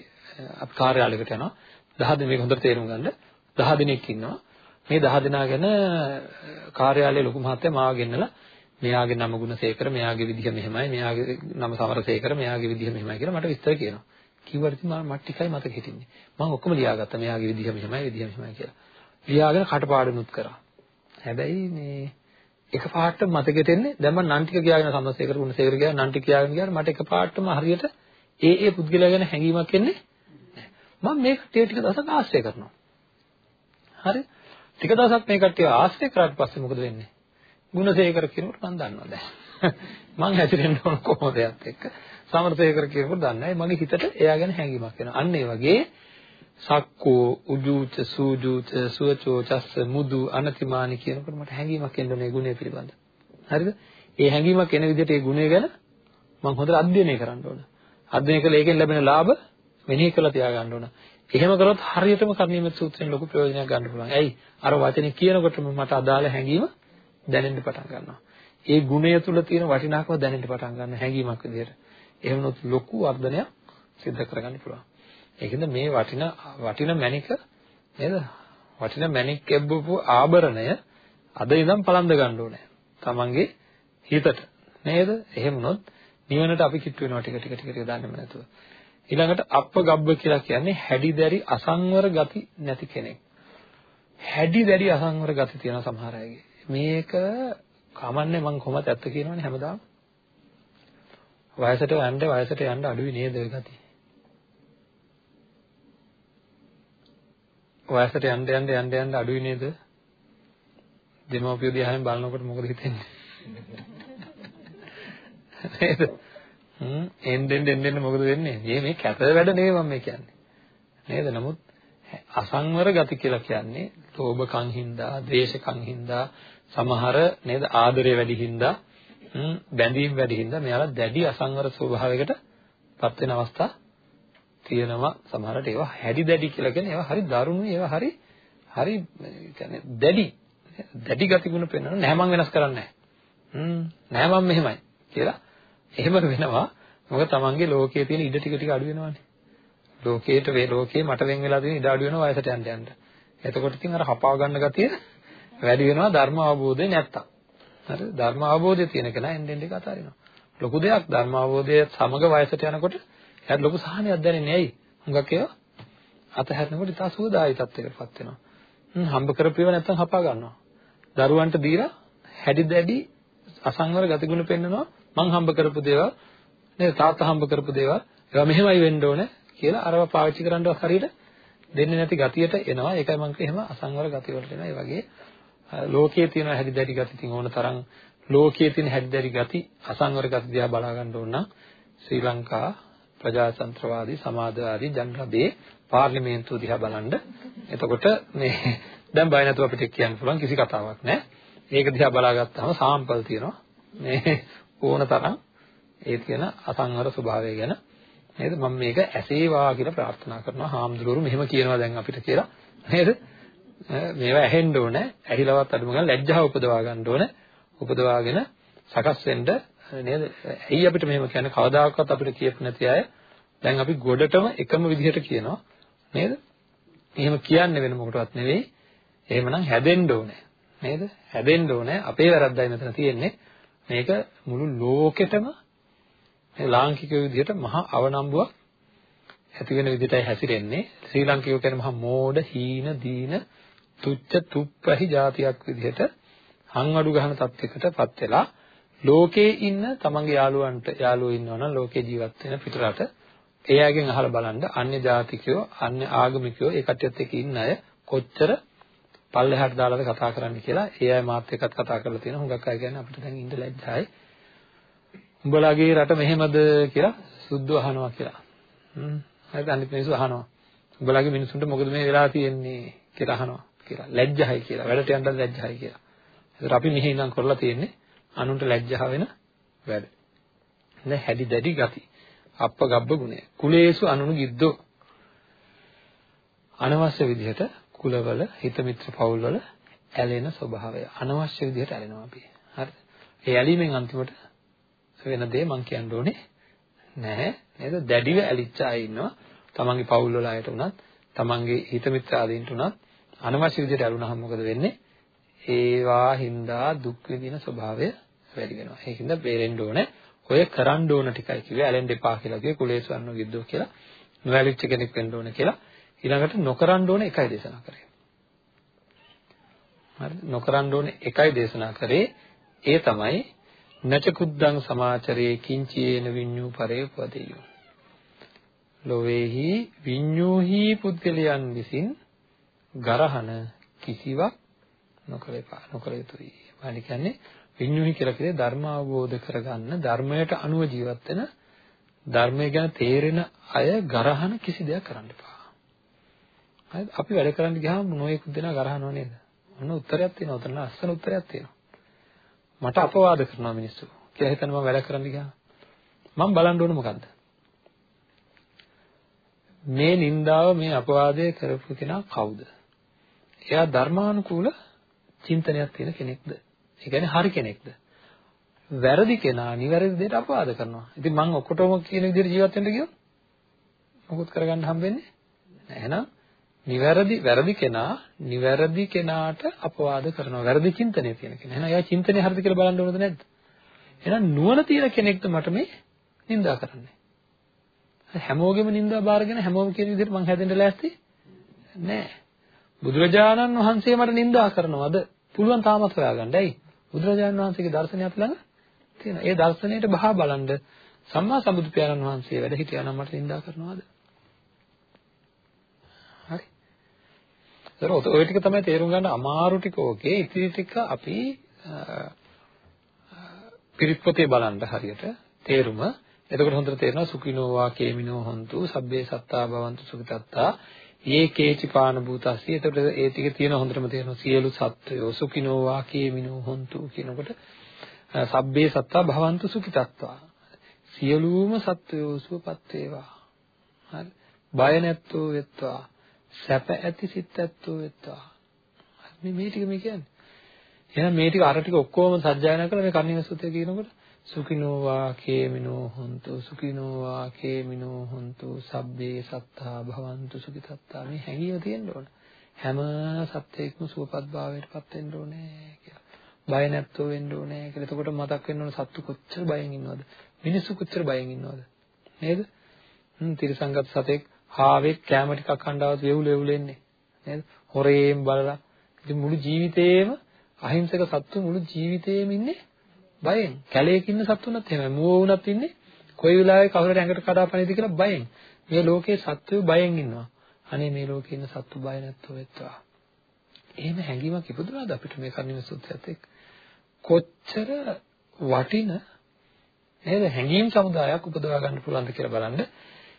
අපි කාර්යාලයකට යනවා 10 දෙනෙක් හොඳට තේරුම් ගන්න 10 දෙනෙක් ඉන්නවා මේ 10 දෙනා ගැන කාර්යාලයේ ලොකු මහත්තයා මාව ගෙන්නලා මෙයාගේ නම ගුණසේකර මෙයාගේ විදිහ මෙහෙමයි මෙයාගේ නම සමරසේකර මෙයාගේ විදිහ මෙහෙමයි කියලා මට විස්තර කියනවා කිව්වට ඉතින් මම ටිකයි මතක හිටින්නේ. මම ඔක්කොම ලියාගත්තා මෙයාගේ විදිහ මෙහෙමයි විදිහ මෙහෙමයි කියලා. ලියාගෙන කටපාඩමුත් කරා. හැබැයි මේ එක පාටම මතකෙට එන්නේ දැන් මම නම් ටික කියාගෙන සම්මතේකර ගුණසේකර ගියා නම් ටික කියාගෙන ගියාට මට එක පාටම හරියට ඒ ඒ පුද්ගලයා ගැන හැඟීමක් එන්නේ නැහැ. මම මේ කට්ටිය ටික දවසක් ආශ්‍රය කරනවා. හරි? ටික දවසක් මේ කට්ටිය ආශ්‍රය කරාට පස්සේ මොකද වෙන්නේ? ගුණසේකර කියනකොට මම දන්නවා දැන්. මං හැදිරෙන්න ඕන කොහොමද එයත් එක්ක. සමර්ථයකර කියනකොට දන්නේ මගේ හිතට එයා ගැන හැඟීමක් එනවා. අන්න ඒ වගේ සක්කෝ උජූච සූජූච සුවචෝ චස්ස මුදු අනතිමානි කියනකොට මට හැඟීමක් එන්න මේ ගුණය පිළිබඳ. හරිද? ඒ හැඟීමක් එන විදිහට ඒ ගුණය ගැන මම හොඳට අධ්‍යයනය කරන්න ඕන. අධ්‍යයනය කළා ඒකෙන් ලැබෙන ලාභ මෙනෙහි කරලා තියාගන්න ඕන. එහෙම කරොත් හරියටම කර්ණීයමෙත් සූත්‍රයෙන් ලොකු ප්‍රයෝජනයක් ගන්න පුළුවන්. ඇයි? අර වචනේ කියනකොටම මට අදාළ හැඟීම දැනෙන්න පටන් ගන්නවා. ඒ ගුණය තුල තියෙන වටිනාකම දැනෙන්න පටන් ගන්න හැඟීමක් විදිහට. එහෙම වුණොත් ලොකු වර්ධනයක් සිද්ධ කරගන්න පුළුවන්. ඒකෙන්ද මේ වටින වටින මණික නේද? වටින මණික් එබ්බපු ආභරණය අද ඉඳන් පලඳ ගන්න ඕනේ. තමන්ගේ හිතට නේද? එහෙම වුණොත් නිවනට අපි කිට්ටු වෙනවා ටික ටික ටික ටික දන්නේම නැතුව. ඊළඟට අප්පගබ්බ කියලා කියන්නේ හැඩිදැරි අසංවර ගති නැති කෙනෙක්. හැඩිදැරි අසංවර ගති තියෙන සමහර අයගේ. මේක කමන්නේ මං කොහොමද ඇත්ත කියනවනේ හැමදාම. වයසට යන්න වයසට යන්න අඩුයි නේද ඔය ගතිය. වයසට යන්න යන්න යන්න යන්න අඩුයි නේද? දෙමව්පියෝ දිහාම බලනකොට මොකද හිතෙන්නේ? නේද? හ්ම් එන්නෙන් එන්නෙන් මොකද වෙන්නේ? මේ මේ කැත වැඩ නෙවෙයි මම මේ කියන්නේ. නේද? නමුත් අසංවර ගති කියලා කියන්නේ ලෝභකම් හින්දා, ද්වේෂකම් හින්දා, සමහර නේද ආදරය වැඩි හින්දා, බැඳීම් වැඩි හින්දා මෙයාලා දැඩි අසංවර ස්වභාවයකට පත් වෙන අවස්ථා තියෙනවා. සමහරට ඒවා හැඩි දැඩි කියලා කියන්නේ ඒවා හරි දරුණුයි ඒවා හරි හරි කියන්නේ දැඩි දැඩි ගතිගුණ පෙන්වන නෑ මම වෙනස් කරන්නේ නෑ. නෑ මම මෙහෙමයි කියලා එහෙම වෙනවා. මොකද තමන්ගේ ලෝකයේ තියෙන ඉඩ ටික ටික අඩු වෙනවානේ. ලෝකයට වේ ලෝකේ මට වෙන් වෙලා තියෙන ඉඩ අඩු වෙනවා වයසට යන්න යන්න. එතකොට ඉතින් අර හපා ගන්න ගතිය වැඩි වෙනවා ධර්ම අවබෝධය නැත්තම්. හරි ධර්ම අවබෝධය තියෙන කෙනා එන්නෙන් එක අතාරිනවා ලොකු දෙයක් ධර්ම අවබෝධය සමග වයසට යනකොට එයාට ලොකු සහනයක් දැනෙන්නේ ඇයි? හුඟක් ඒවා අතහැරනකොට ඉතා සුවදායි තත්යකටපත් වෙනවා. හ්ම් හම්බ කරපේව නැත්තම් හපා ගන්නවා. දරුවන්ට දීලා හැඩි දැඩි අසංවර ගතිගුණ පෙන්නනවා මං හම්බ කරපු දේවල් නේද තාත්තා හම්බ කරපු දේවල් ඒවා මෙහෙමයි වෙන්න ඕනේ කියලා අරව පාවිච්චි කරන්නවත් හරියට දෙන්නේ නැති ගතියට එනවා ඒකයි මම එහෙම අසංවර ගති වලට එනවා ඒ වගේ ලෝකයේ තියෙන හැඩි දැඩි ගති තින් ඕන තරම් ලෝකයේ තියෙන හැඩි දැඩි ගති අසංවර ගති දිහා බලා ගන්න ඕන නම් ශ්‍රී ලංකා ප්‍රජාතන්ත්‍රවාදී සමාජවාදී ජනරබේ පාර්ලිමේන්තුව දිහා බලන්න. එතකොට මේ දැන් බය නැතුව අපිට කියන්න පුළුවන් කිසි කතාවක් නැහැ. ඒක දිහා බලාගත්තාම සාම්පල් තියෙනවා. මේ ඕන තරම් ඒ තියෙන අසංවර ස්වභාවය ගැන නේද මම මේක ඇසේවා කියලා ප්‍රාර්ථනා කරනවා හාමුදුරුවෝ මෙහෙම කියනවා දැන් අපිට කියලා නේද මේවා ඇහෙන්න ඕනේ ඇහිලවත් අඩුම ගන්න ලැජ්ජාව උපදවා ගන්න ඕනේ උපදවාගෙන සකස් වෙන්න නේද? ඇයි අපිට මෙහෙම කියන්නේ කවදාකවත් අපිට කියපු නැති අය දැන් අපි ගොඩටම එකම විදිහට කියනවා නේද? එහෙම කියන්නේ වෙන මොකටවත් නෙවෙයි. එහෙමනම් හැදෙන්න ඕනේ. නේද? හැදෙන්න ඕනේ. අපේ වැරද්දයි මෙතන තියෙන්නේ. මේක මුළු ලෝකෙටම මේ ලාංකික විදිහට මහා අවනම්බුවක් ඇති වෙන විදිහටයි හැසිරෙන්නේ. ශ්‍රී ලාංකිකයෝ කියන්නේ මහා මෝඩ, හීන, දීන, තුච්ච, තුප්පහි જાතියක් විදිහට හංවඩු ගහන තත්යකටපත් වෙලා ලෝකේ ඉන්න තමන්ගේ යාළුවන්ට යාළුවෝ ඉන්නවනම් ලෝකේ ජීවත් වෙන පිටරට ඒ අයගෙන් අහලා බලන්න අන්‍ය ජාතිකයෝ අන්‍ය ආගමිකයෝ ඒ කට්ටියත් එක්ක ඉන්න අය කොච්චර පල්ලෙහාට දාලාද කතා කරන්න කියලා ඒ අය මාත් එක්කත් කතා කරලා තියෙන හුඟක් අය කියන්නේ අපිට දැන් ඉන්න ලැජ්ජායි. උඹලාගේ රට මෙහෙමද කියලා සුද්ධව අහනවා කියලා. හ්ම්. හරිද? අනිත් මිනිස්සු අහනවා. උඹලාගේ මිනිස්සුන්ට මොකද මේ වෙලා තියෙන්නේ කියලා අහනවා. කියලා ලැජ්ජයි කියලා වැඩට යන්න ලැජ්ජයි කියලා ඒතර අපි මෙහි ඉඳන් කරලා තියෙන්නේ අනුන්ට ලැජ්ජා වෙන වැඩ. දැන් හැදි දැඩි ගති. අප්ප ගබ්බ ගුණය. කුලේසු අනුනු ගිද්දෝ. අනවශ්‍ය විදිහට කුලවල හිත මිත්‍ර පවුල්වල ඇලෙන ස්වභාවය. අනවශ්‍ය විදිහට ඇලෙනවා අපි. හරිද? ඒ ඇලීමෙන් අන්තිමට වෙන දේ මම කියන්න ඕනේ නැහැ. නේද? දැඩිව ඇලිච්ච අය ඉන්නවා. තමන්ගේ පවුල් වල අයට උනත්, තමන්ගේ හිත මිත්‍ර ආදීන්ට උනත් අනවශ්‍ය විදිහට ඇලුනහම මොකද වෙන්නේ? ඒවා හින්දා දුක් විඳින ස්වභාවය වැඩි වෙනවා. ඒකින්ද බේරෙන්න ඕනේ. ඔය කරන්න ඕන ටිකයි කිව්වේ ඇලෙන්න එපා කියලා කිව්වේ කුලේසවන්න ගිද්දෝ කියලා. නොඇලිච්ච කෙනෙක් වෙන්න ඕනේ කියලා. ඊළඟට නොකරන්න ඕනේ එකයි දේශනා කරේ. හරිද? නොකරන්න ඕනේ එකයි දේශනා කරේ. ඒ තමයි නච කුද්දං සමාචරේ කිංචේන විඤ්ඤූ පරේ උපදෙය්‍යෝ. ලොවේහි විඤ්ඤූහි පුද්ගලයන් විසින් ගරහන කිසිවක් නොකර එපා නොකර යුතුයි. ඒ කියන්නේ විඤ්ඤුහි කියලා කියන්නේ ධර්ම අවබෝධ කරගන්න ධර්මයට අනුව ජීවත් වෙන ධර්මය ගැන තේරෙන අය ගරහන කිසි දෙයක් කරන්න එපා. හරිද? අපි වැඩ කරන්න ගියාම නොයෙකුත් දෙනා ගරහනව නේද? ඔන්න උත්තරයක් තියෙනවා. උතන අස්සන උත්තරයක් තියෙනවා. මට අපවාද කරනවා මිනිස්සු. කියලා හිතන මම වැඩ කරන්න ගියාම මම බලන්න ඕන මොකද්ද? මේ නින්දාව මේ අපවාදය කරපු කෙනා කවුද? එයා ධර්මානුකූල චින්තනයක් තියෙන කෙනෙක්ද? ඒ කියන්නේ හරි කෙනෙක්ද? වැරදි කෙනා නිවැරදි දෙයට අපවාද කරනවා. ඉතින් මම ඔක්කොටම කියන විදිහට ජීවත් වෙන්න ගියොත් මොකොත් කරගන්න හම්බෙන්නේ නැහැ. එහෙනම් නිවැරදි වැරදි කෙනා නිවැරදි කෙනාට අපවාද කරනවා. වැරදි චින්තනය තියෙන කෙනා. එහෙනම් එයා චින්තනය හරිද කියලා බලන්න ඕනද නැද්ද? එහෙනම් නුවණ තියෙන කෙනෙක්ද මට මේ නිඳා කරන්නේ? හැමෝගෙම නිඳා බාරගෙන හැමෝම කියන විදිහට මං හැදෙන්න ලෑස්ති නෑ. බුදුරජාණන් වහන්සේ මට නිඳා කරනවද? පුළුවන් තාමත් හොයාගන්න. ඇයි? බුදුරජාණන් වහන්සේගේ දර්ශනය අපි ළඟ තියෙනවා. ඒ දර්ශනයට බහා බලන්න සම්මා සම්බුදු පියාණන් වහන්සේ වැඩ හිටියා නම් මට නිඳා කරනවද? හරි. ඒක ඔය ටික තමයි තේරුම් ගන්න අමාරු ටික ඕකේ. ඉතිරි ටික අපි පිරිත් පොතේ බලන්න හරියට තේරුම. එතකොට හොඳට තේරෙනවා සුඛිනෝ වා කේමිනෝ හොන්තු සබ්බේ සත්තා භවන්තු සුඛිතත්තා යේ කේචි පාන භූතස්සි. එතකොට ඒ ටික තියෙන හොඳටම තේරෙනවා. සියලු සත්වයෝ සුඛිනෝ වා කේමිනෝ හොන්තු කියනකොට සබ්බේ සත්තා භවන්තු සුඛිතත්වා. සියලුම සත්වයෝ සුවපත් වේවා. හරි? බය නැත්තෝ වෙත්වා. සැප ඇති සිත් ඇත්තෝ වෙත්වා. මේ මේ ටික මේ කියන්නේ. එහෙනම් මේ ටික අර ටික ඔක්කොම සජ්ජායනා කරලා මේ කන්නින සුත්තේ කියනකොට සුඛිනෝ වා කේමිනෝ හොන්තු සුඛිනෝ වා කේමිනෝ හොන්තු සබ්බේ සත්තා භවන්තු සුඛිතත්තා. මේ හැඟීම තියෙන්න ඕන. හැම සත්‍යයක්ම සුවපත් භාවයට පත් වෙන්න ඕනේ කියලා. බය නැත්තෝ වෙන්න ඕනේ කියලා. එතකොට මතක් වෙන්න ඕන සත්තු කොච්චර බයෙන් ඉන්නවද? මිනිස්සු කොච්චර බයෙන් ඉන්නවද? නේද? හ්ම් තිරසංගත සතෙක් හාවෙක් කැම ටිකක් කණ්ඩාවත් වෙවුල වෙවුල එන්නේ. නේද? හොරේන් බලලා. ඉතින් මුළු ජීවිතේම අහිංසක සත්තු මුළු ජීවිතේම ඉන්නේ බයෙන්. කැලේක ඉන්න සත්තුනත් එහෙමයි. මුව වුණත් ඉන්නේ කොයි වෙලාවෙ කවුරුහරි ඇඟට කඩාපනිද කියලා බයෙන්. මේ ලෝකේ සත්වෝ බයෙන් ඉන්නවා. අනේ මේ ලෝකේ ඉන්න සත්තු බය නැත්තෝ වෙත්වා. එහෙම හැඟීමක් ඉපදුනාද අපිට මේ කර්ණිම සූත්‍රයත් එක්ක? කොච්චර වටින නේද? හැඟීම් සමුදායක් උපදවා ගන්න පුළුවන්ද කියලා බලන්න.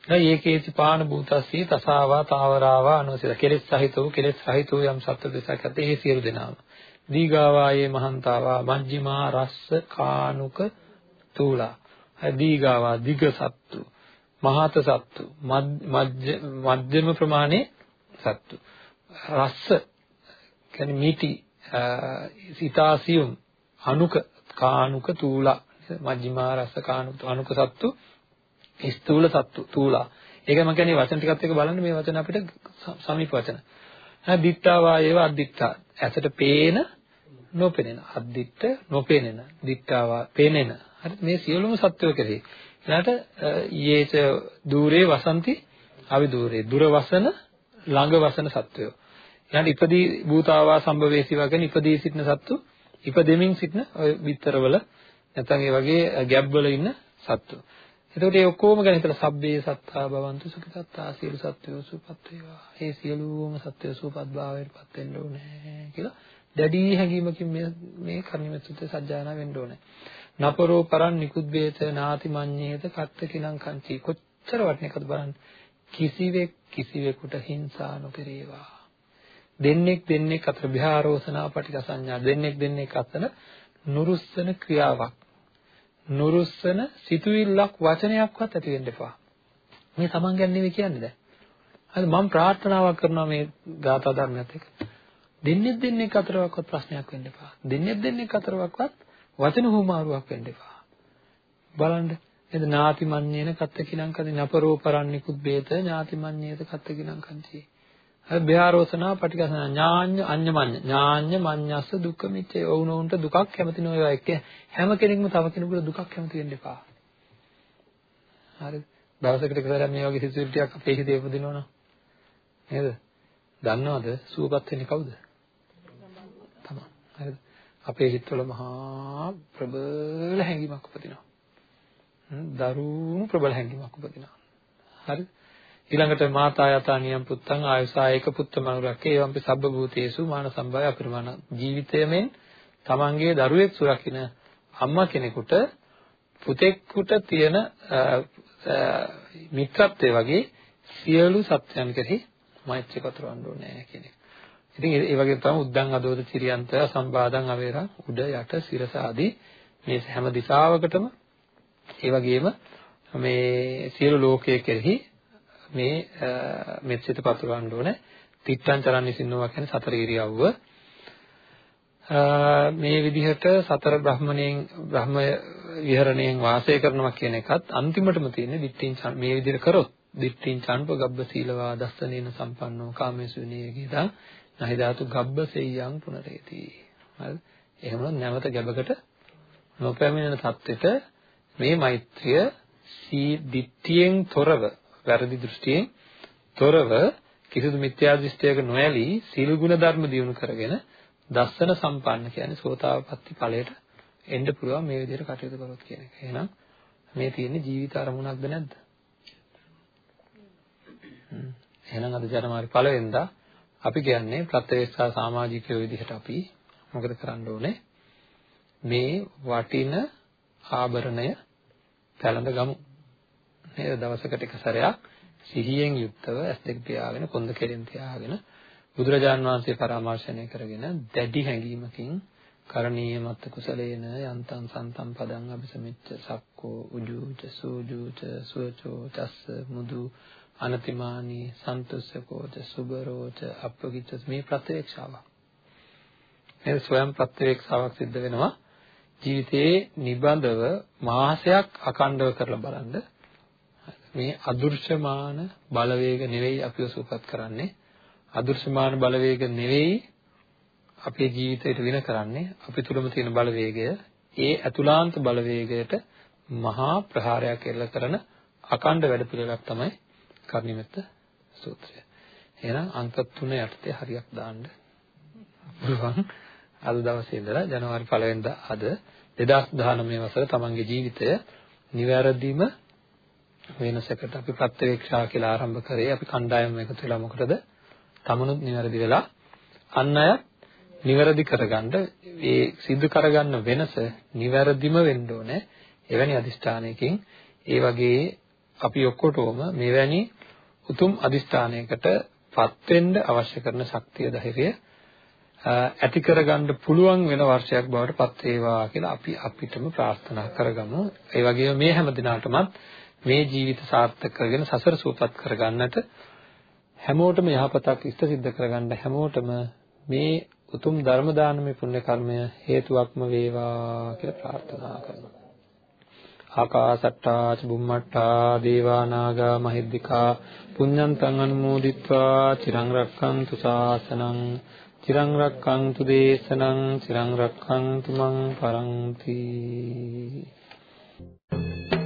දැන් ඒකේති පාන භූතස්සී තසාවා තාවරාවා අනුසිත කෙලෙස් සහිත වූ කෙලෙස් සහිත වූ යම් සත්ව දෙසක් ඇත ඒ සියලු දෙනාම. දීගාවායේ මහන්තාවා මජ්ක්‍ධිමා රස්ස කානුක තූලා. දීගාවා දිග සත්තු මහත සත්තු මධ්‍යම ප්‍රමාණයේ සත්තු. රස්ස කියන්නේ මිටි සිතාසියුම් අනුක කානුක තූලා. මජ්ක්‍ධිමා රස්ස කානුක අනුක සත්තු ස්ථූල සත්තු තූලා. ඒක මම කියන්නේ වචන ටිකත් එක්ක බලන්න මේ වචන අපිට සමීප වචන. හා දිත්තා වායේව අද්දිත්තා ඇසට පේන නොපෙනෙන. අද්දිත්ත නොපෙනෙන. දිත්තාවා පෙනෙන. හරි මේ සියලුම සත්වය කෙරෙහි. ඊළාට යේච দূරේ වසන්ති අවි দূරේ දුර වසන ළඟ වසන සත්වයෝ. ඊළාට ඉපදී භූතාවා සම්භවේසි වගේ ඉපදී සිටින සත්තු ඉපදෙමින් සිටින ඔය විතරවල නැත්නම් ඒ වගේ ගැබ්වල ඉන්න සත්තු. එතකොට මේ ඔක්කොම ගැන හිතලා සබ්බේ සත්තා භවන්තු සුඛිතත්තා සියලු සත්වයෝ සුවපත් වේවා. ඒ සියලුම සත්වයෝ සුවපත් භාවයට පත් වෙන්න ඕනේ කියලා දැඩි හැඟීමකින් මේ මේ කර්මමෙත්තුත් සජ්ජායනා වෙන්න ඕනේ. නපරෝ පරන් නිකුද්වේත නාති මඤ්ඤේත කත්ත කිලං කංචි කොච්චර වටින එකද බලන්න. කිසිවෙක් කිසිවෙකුට හිංසා නොකරේවා. දෙන්නෙක් දෙන්නෙක් අතර විහාරෝසනා පටික සංඥා දෙන්නෙක් දෙන්නෙක් අතර නුරුස්සන ක්‍රියාවක් නුරුස්සන සිතුවිල්ලක් වචනයක්වත් ඇති වෙන්න එපා. මේ තමන් ගැන නෙවෙයි කියන්නේ දැන්. හරි මම ප්‍රාර්ථනාවක් කරනවා මේ ගාථා ධර්මයත් එක්ක. දෙන්නේ දෙන්නේ අතරවක්වත් ප්‍රශ්නයක් වෙන්න එපා. දෙන්නේ දෙන්නේ අතරවක්වත් වචන හුමාරුවක් වෙන්න එපා. බලන්න එද නාති මඤ්ඤේන කත්ත කිලං කති නපරෝ පරන්නිකුත් බේත ඥාති මඤ්ඤේත කත්ත කිලං කන්ති. හරි බ්‍යාරෝසනා පටිකසන ඥාඤ්ඤ අඤ්ඤමඤ්ඤ. ඥාඤ්ඤ මඤ්ඤස්ස දුක්ඛ මිච්ඡේ. වුණොන්ට දුකක් කැමති නොවේවා. එක්ක හැම කෙනෙක්ම තව කෙනෙකුට දුකක් කැමති වෙන්න එපා. හරි. දවසකට එකසරයක් මේ වගේ සිතුවිලි ටිකක් අපේ හිතේ උපදිනවනම්. නේද? දන්නවද? සුවපත් වෙන්නේ කවුද? තමයි හරිද? අපේ හිතවල මහා ප්‍රබල හැඟීමක් උපදිනවා. දරුණු ප්‍රබල හැඟීමක් උපදිනවා. හරිද? ඊළඟට මාතා යතා නියම් පුත්තං ආයුසායක පුත්ත මනුරක්කේ එවම්පි සබ්බ භූතේසු මාන සම්භය අපරිමාණ ජීවිතයෙන් තමන්ගේ දරුවෙක් සුරකින්න අම්මා කෙනෙකුට පුතෙකුට තියෙන මිත්‍රත්වය වගේ සියලු සත්‍යයන් කෙරෙහි මෛත්‍රී පතරවන්න ඕනේ කියන එක. ඉතින් ඒ වගේ තමයි උද්දං අදෝද චිරියන්ත සම්බාදං අවේරං උඩ යට සිරස ආදී මේ හැම දිශාවකටම ඒ වගේම මේ සියලු ලෝකයේ කෙරෙහි මේ මෙත්සිත පතුරවන්න ඕනේ. තිත්තං චරන් නිසින්නවා කියන්නේ සතර ඉරියව්ව. මේ විදිහට සතර බ්‍රහ්මණයෙන් බ්‍රහ්ම විහරණයෙන් වාසය කරනවා කියන එකත් අන්තිමටම තියෙන්නේ දිට්ඨින් මේ විදිහට කරොත් දිට්ඨින් චානුප ගබ්බ සීලවා දස්සනේන සම්පන්නෝ කාමේසු විනයගීතං නහි ධාතු ගබ්බ සෙය්‍යං පුනරේති හරි එහෙමනම් නැවත ගැබකට නොපැමිණෙන தත්වෙට මේ මෛත්‍රිය සී දිට්ඨියෙන් තොරව වැරදි දෘෂ්ටියෙන් තොරව කිසිදු මිත්‍යා දෘෂ්ටියක නොඇලී සීල ගුණ ධර්ම දියුණු කරගෙන දස්සන සම්පන්න කියන්නේ සෝතාපට්ටි ඵලයට එන්න පුළුවන් මේ විදිහට කටයුතු කරොත් කියන එක. එහෙනම් මේ තියෙන්නේ ජීවිත අරමුණක්ද නැද්ද? එහෙනම් අද ජනවාරි පළවෙනිදා අපි කියන්නේ ප්‍රත්‍යවේක්ෂා සමාජිකයෝ විදිහට අපි මොකද කරන්න ඕනේ? මේ වටින ආභරණය පැළඳ ගමු. නේද? දවසකට එක සැරයක් සිහියෙන් යුක්තව ඇස් දෙක පියාගෙන කොන්ද කෙරෙන් තියාගෙන බුදුරජාන් වහන්සේ පරාමර්ශණය කරගෙන දැඩි හැඟීමකින් කරණීය මත් කුසලේන යන්තං සන්තම් පදං අபிසමිච්ච සක්කෝ උජූච සූජූච සුවචෝ චස්ස මුදු අනතිමානී සන්තුස්සකෝච සුබරෝච අප්පකිච්ච මේ ප්‍රත්‍යක්ෂාවක් මේ ස්වයං ප්‍රත්‍යක්ෂාවක් සිද්ධ වෙනවා ජීවිතයේ නිබඳව මාසයක් අකණ්ඩව කරලා බලන්න මේ අදෘශ්‍යමාන බලවේග නෙවෙයි අපිව සූපත් කරන්නේ අදෘශ්‍යමාන බලවේග නෙවෙයි අපේ ජීවිතයට වින කරන්නේ අපි තුලම තියෙන බලවේගය ඒ අතුලාන්ත බලවේගයට මහා ප්‍රහාරයක් එල්ල කරන අකණ්ඩ වැඩපිළිවෙලක් තමයි කර්ණිමෙත්ත සූත්‍රය. එහෙනම් අංක 3 යටතේ හරියක් දාන්න පුළුවන්. අද දවසේ ඉඳලා ජනවාරි 1 වෙනිදා අද 2019 වසර තමන්ගේ ජීවිතය නිවැරදිම වෙනසකට අපි ප්‍රත්‍යවේක්ෂා කියලා ආරම්භ කරේ අපි කණ්ඩායම එකතු වෙලා මොකටද? තමනුත් නිවැරදි වෙලා අන් අය නිවැරදි කරගන්න ඒ සිද්ධ කරගන්න වෙනස නිවැරදිම වෙන්න ඕනේ. එවැනි අදිෂ්ඨානයකින් ඒ වගේ අපි ඔක්කොටම මෙවැනි උතුම් අදිෂ්ඨානයකට පත් වෙන්න අවශ්‍ය කරන ශක්තිය ධෛර්යය ඇති කරගන්න පුළුවන් වෙන වර්ෂයක් බවට පත් වේවා කියලා අපි අපිටම ප්‍රාර්ථනා කරගමු. ඒ වගේම මේ හැම දිනාටමත් මේ ජීවිත සාර්ථක කරගෙන සසර සූපත් කරගන්නට හැමෝටම යහපතක් ඉෂ්ට සිද්ධ කරගන්න හැමෝටම මේ උතුම් ධර්ම දානමය පුණ්‍ය කර්මය හේතුවක්ම වේවා කියලා ප්‍රාර්ථනා කරනවා. ආකාසට්ටා චුම්මට්ටා දේවා නාග මහිද්దికා පුඤ්ඤන්තං අනුමෝදිත්වා චිරං රක්ඛන්තු ශාසනං චිරං රක්ඛන්තු දේශනං චිරං රක්ඛන්තු මං පරන්ති Thank you.